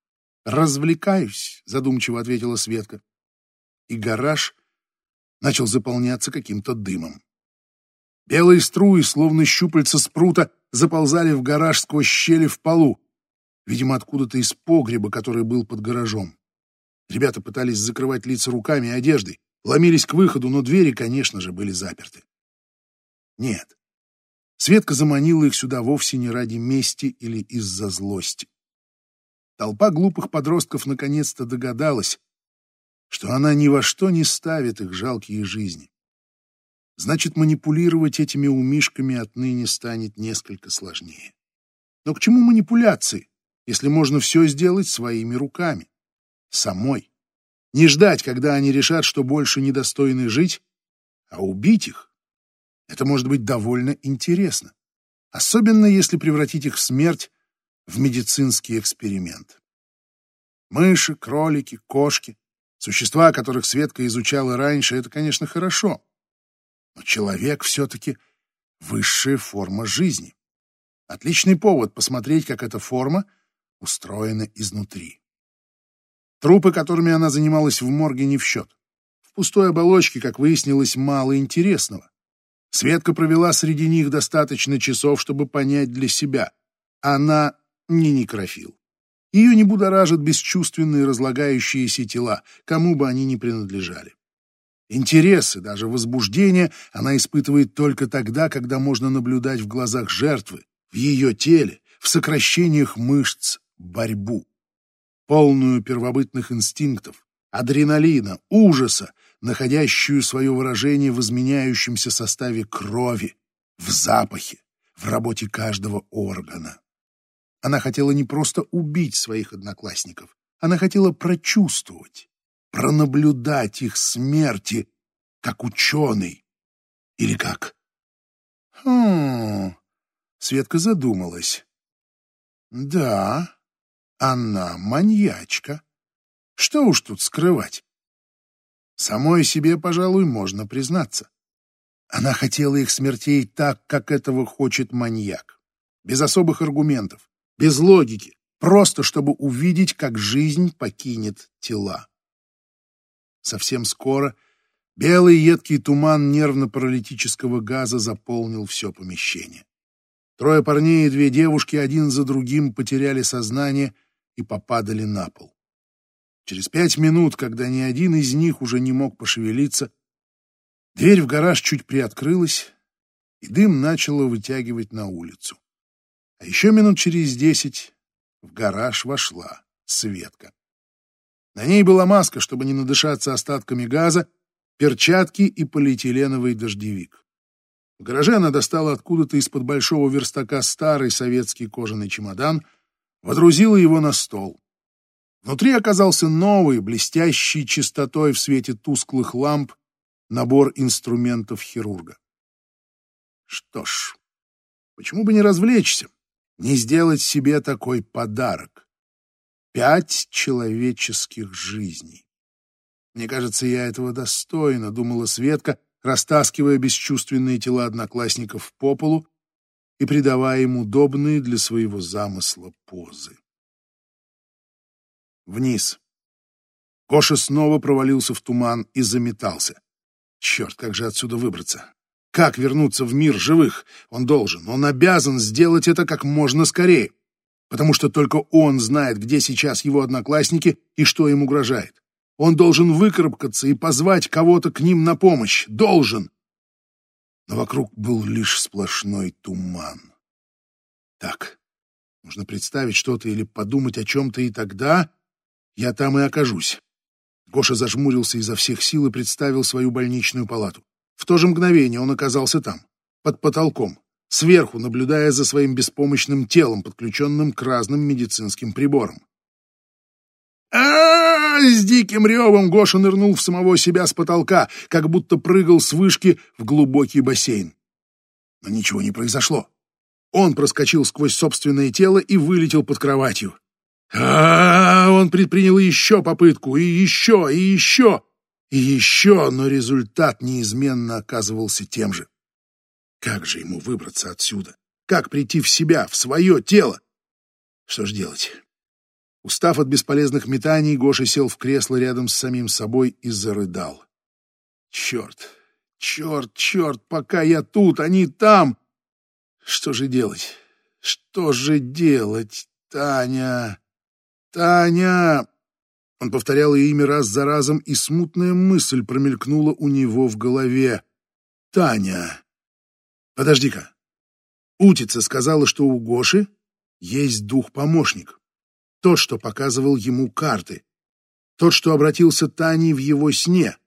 развлекаюсь», — задумчиво ответила Светка. И гараж начал заполняться каким-то дымом. Белые струи, словно щупальца спрута, заползали в гараж сквозь щели в полу. Видимо, откуда-то из погреба, который был под гаражом. Ребята пытались закрывать лица руками и одеждой, ломились к выходу, но двери, конечно же, были заперты. Нет. Светка заманила их сюда вовсе не ради мести или из-за злости. Толпа глупых подростков наконец-то догадалась, что она ни во что не ставит их жалкие жизни значит манипулировать этими умишками отныне станет несколько сложнее. Но к чему манипуляции, если можно все сделать своими руками? Самой. Не ждать, когда они решат, что больше недостойны жить, а убить их. Это может быть довольно интересно. Особенно если превратить их в смерть в медицинский эксперимент. Мыши, кролики, кошки, существа, которых Светка изучала раньше, это, конечно, хорошо. Но человек все-таки высшая форма жизни. Отличный повод посмотреть, как эта форма устроена изнутри. Трупы, которыми она занималась в морге, не в счет. В пустой оболочке, как выяснилось, мало интересного. Светка провела среди них достаточно часов, чтобы понять для себя. Она не некрофил. Ее не будоражат бесчувственные разлагающиеся тела, кому бы они ни принадлежали. Интерес и даже возбуждение она испытывает только тогда, когда можно наблюдать в глазах жертвы, в ее теле, в сокращениях мышц борьбу. Полную первобытных инстинктов, адреналина, ужаса, находящую свое выражение в изменяющемся составе крови, в запахе, в работе каждого органа. Она хотела не просто убить своих одноклассников, она хотела прочувствовать, пронаблюдать их смерти, как ученый. Или как? Хм... Светка задумалась. Да, она маньячка. Что уж тут скрывать? Самой себе, пожалуй, можно признаться. Она хотела их смертей так, как этого хочет маньяк. Без особых аргументов, без логики, просто чтобы увидеть, как жизнь покинет тела. Совсем скоро белый едкий туман нервно-паралитического газа заполнил все помещение. Трое парней и две девушки один за другим потеряли сознание и попадали на пол. Через пять минут, когда ни один из них уже не мог пошевелиться, дверь в гараж чуть приоткрылась, и дым начало вытягивать на улицу. А еще минут через десять в гараж вошла Светка. На ней была маска, чтобы не надышаться остатками газа, перчатки и полиэтиленовый дождевик. В гараже она достала откуда-то из-под большого верстака старый советский кожаный чемодан, водрузила его на стол. Внутри оказался новый, блестящий чистотой в свете тусклых ламп, набор инструментов хирурга. Что ж, почему бы не развлечься? не сделать себе такой подарок? Пять человеческих жизней. Мне кажется, я этого достойна, думала Светка, растаскивая бесчувственные тела одноклассников по полу и придавая им удобные для своего замысла позы. Вниз. Коша снова провалился в туман и заметался. Черт, как же отсюда выбраться? Как вернуться в мир живых? Он должен, он обязан сделать это как можно скорее, потому что только он знает, где сейчас его одноклассники и что им угрожает. Он должен выкарабкаться и позвать кого-то к ним на помощь. Должен! Но вокруг был лишь сплошной туман. Так, нужно представить что-то или подумать о чем-то, и тогда я там и окажусь. Гоша зажмурился изо всех сил и представил свою больничную палату. В то же мгновение он оказался там, под потолком, сверху наблюдая за своим беспомощным телом, подключенным к разным медицинским приборам. а, С диким ревом Гоша нырнул в самого себя с потолка, как будто прыгал с вышки в глубокий бассейн. Но ничего не произошло. Он проскочил сквозь собственное тело и вылетел под кроватью. А, -а, а Он предпринял еще попытку, и еще, и еще, и еще, но результат неизменно оказывался тем же. Как же ему выбраться отсюда? Как прийти в себя, в свое тело? Что ж делать? Устав от бесполезных метаний, Гоша сел в кресло рядом с самим собой и зарыдал. Черт, черт, черт, пока я тут, они там. Что же делать? Что же делать, Таня? «Таня!» Он повторял ее имя раз за разом, и смутная мысль промелькнула у него в голове. «Таня!» «Подожди-ка!» Утица сказала, что у Гоши есть дух-помощник. Тот, что показывал ему карты. Тот, что обратился Тане в его сне.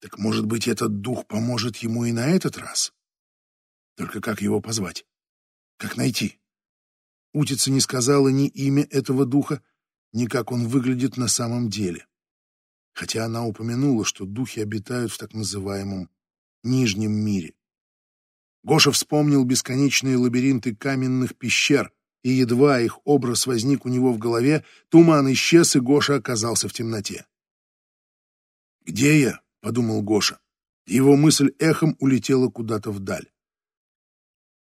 Так, может быть, этот дух поможет ему и на этот раз? Только как его позвать? Как найти? Утица не сказала ни имя этого духа, ни как он выглядит на самом деле. Хотя она упомянула, что духи обитают в так называемом Нижнем мире. Гоша вспомнил бесконечные лабиринты каменных пещер, и едва их образ возник у него в голове, туман исчез, и Гоша оказался в темноте. «Где я?» — подумал Гоша. Его мысль эхом улетела куда-то вдаль.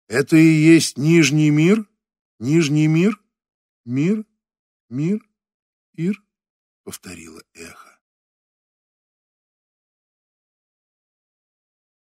«Это и есть Нижний мир? Нижний мир? Мир? Мир?» Ир, — повторила эхо.